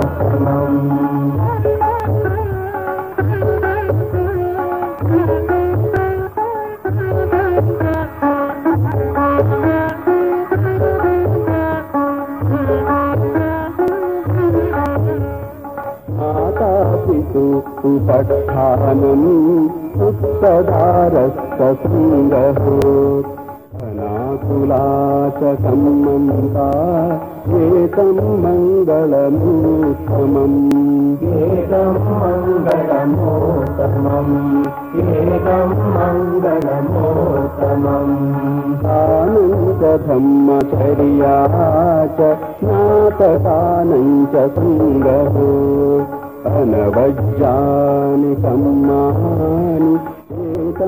होत् अनाकुला च सम्मन्ता एतं मङ्गलमूत्तमम् एतं मङ्गलमोत्तमम् एतं मङ्गलमोत्तमम् आनन्दब्रह्मचर्या च नातकानञ्च सङ्गः अनवज्यानि सम्मानि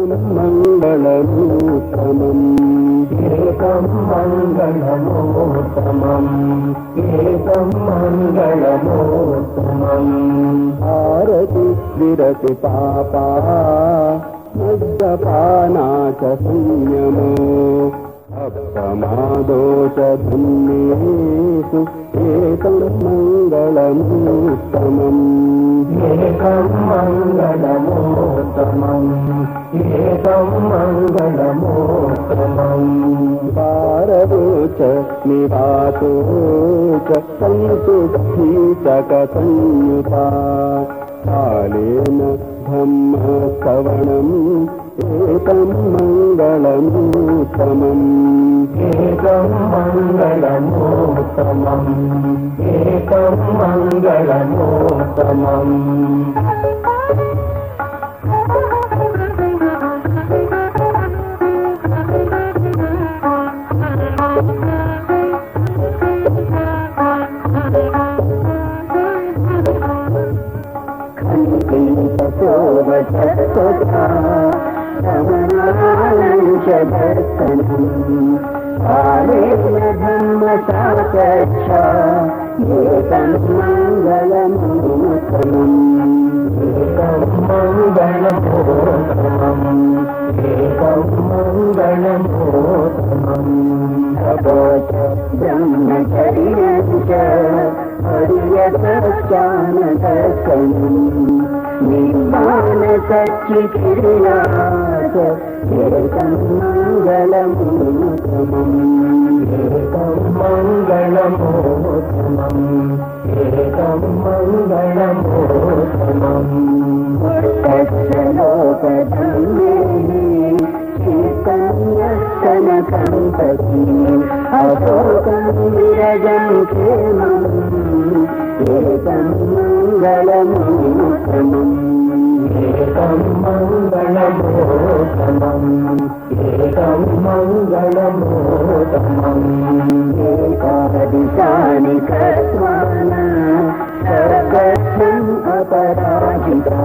मङ्गलरूपमम् एकं मङ्गलमोत्तमम् एकं मङ्गलमोत्तमम् भारति विरति पापा मद्यपाना च संयमो अप्रमादोषधन्येषु एकं मङ्गलमोत्तमम् एकं मङ्गलमोत्तमम् పారవేచ నిరాతోచ సంతుద్ధి సక సంయుత కాళేన బ్రహ్మ శ్రవణం ఏకం మంగళమూతమం ఏకం మంగళమూతమం ఏకం మంగళమూతమం आलेन धर्मसाकक्षा एकं मङ्गलमोत्तमम् एकं मङ्गलमोत्तमम् एकं मङ्गलमोत्तमम् भगवत ब्रह्मचर्यं च हरियतश्चानदर्शनम् నిర్మాణ సచ్చి గిరియాజ ఏకమంగళము సమం ఏకమంగళమో సమం ఏకమంగళమో సమం లోకదంగేహి కనకంపతి అశోకం విరజం క్షేమం ఏకం मङ्गलमोत्तमम् एकं मङ्गलमोत्तमम् एकं मङ्गलमोत्तमम् एकादिशानि कर्माण सर्वस्मिन् अपराजिता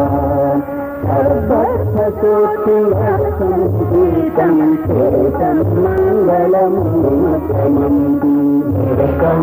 భక్తకోటిం చేతం మంగళముతమంతి ఏకం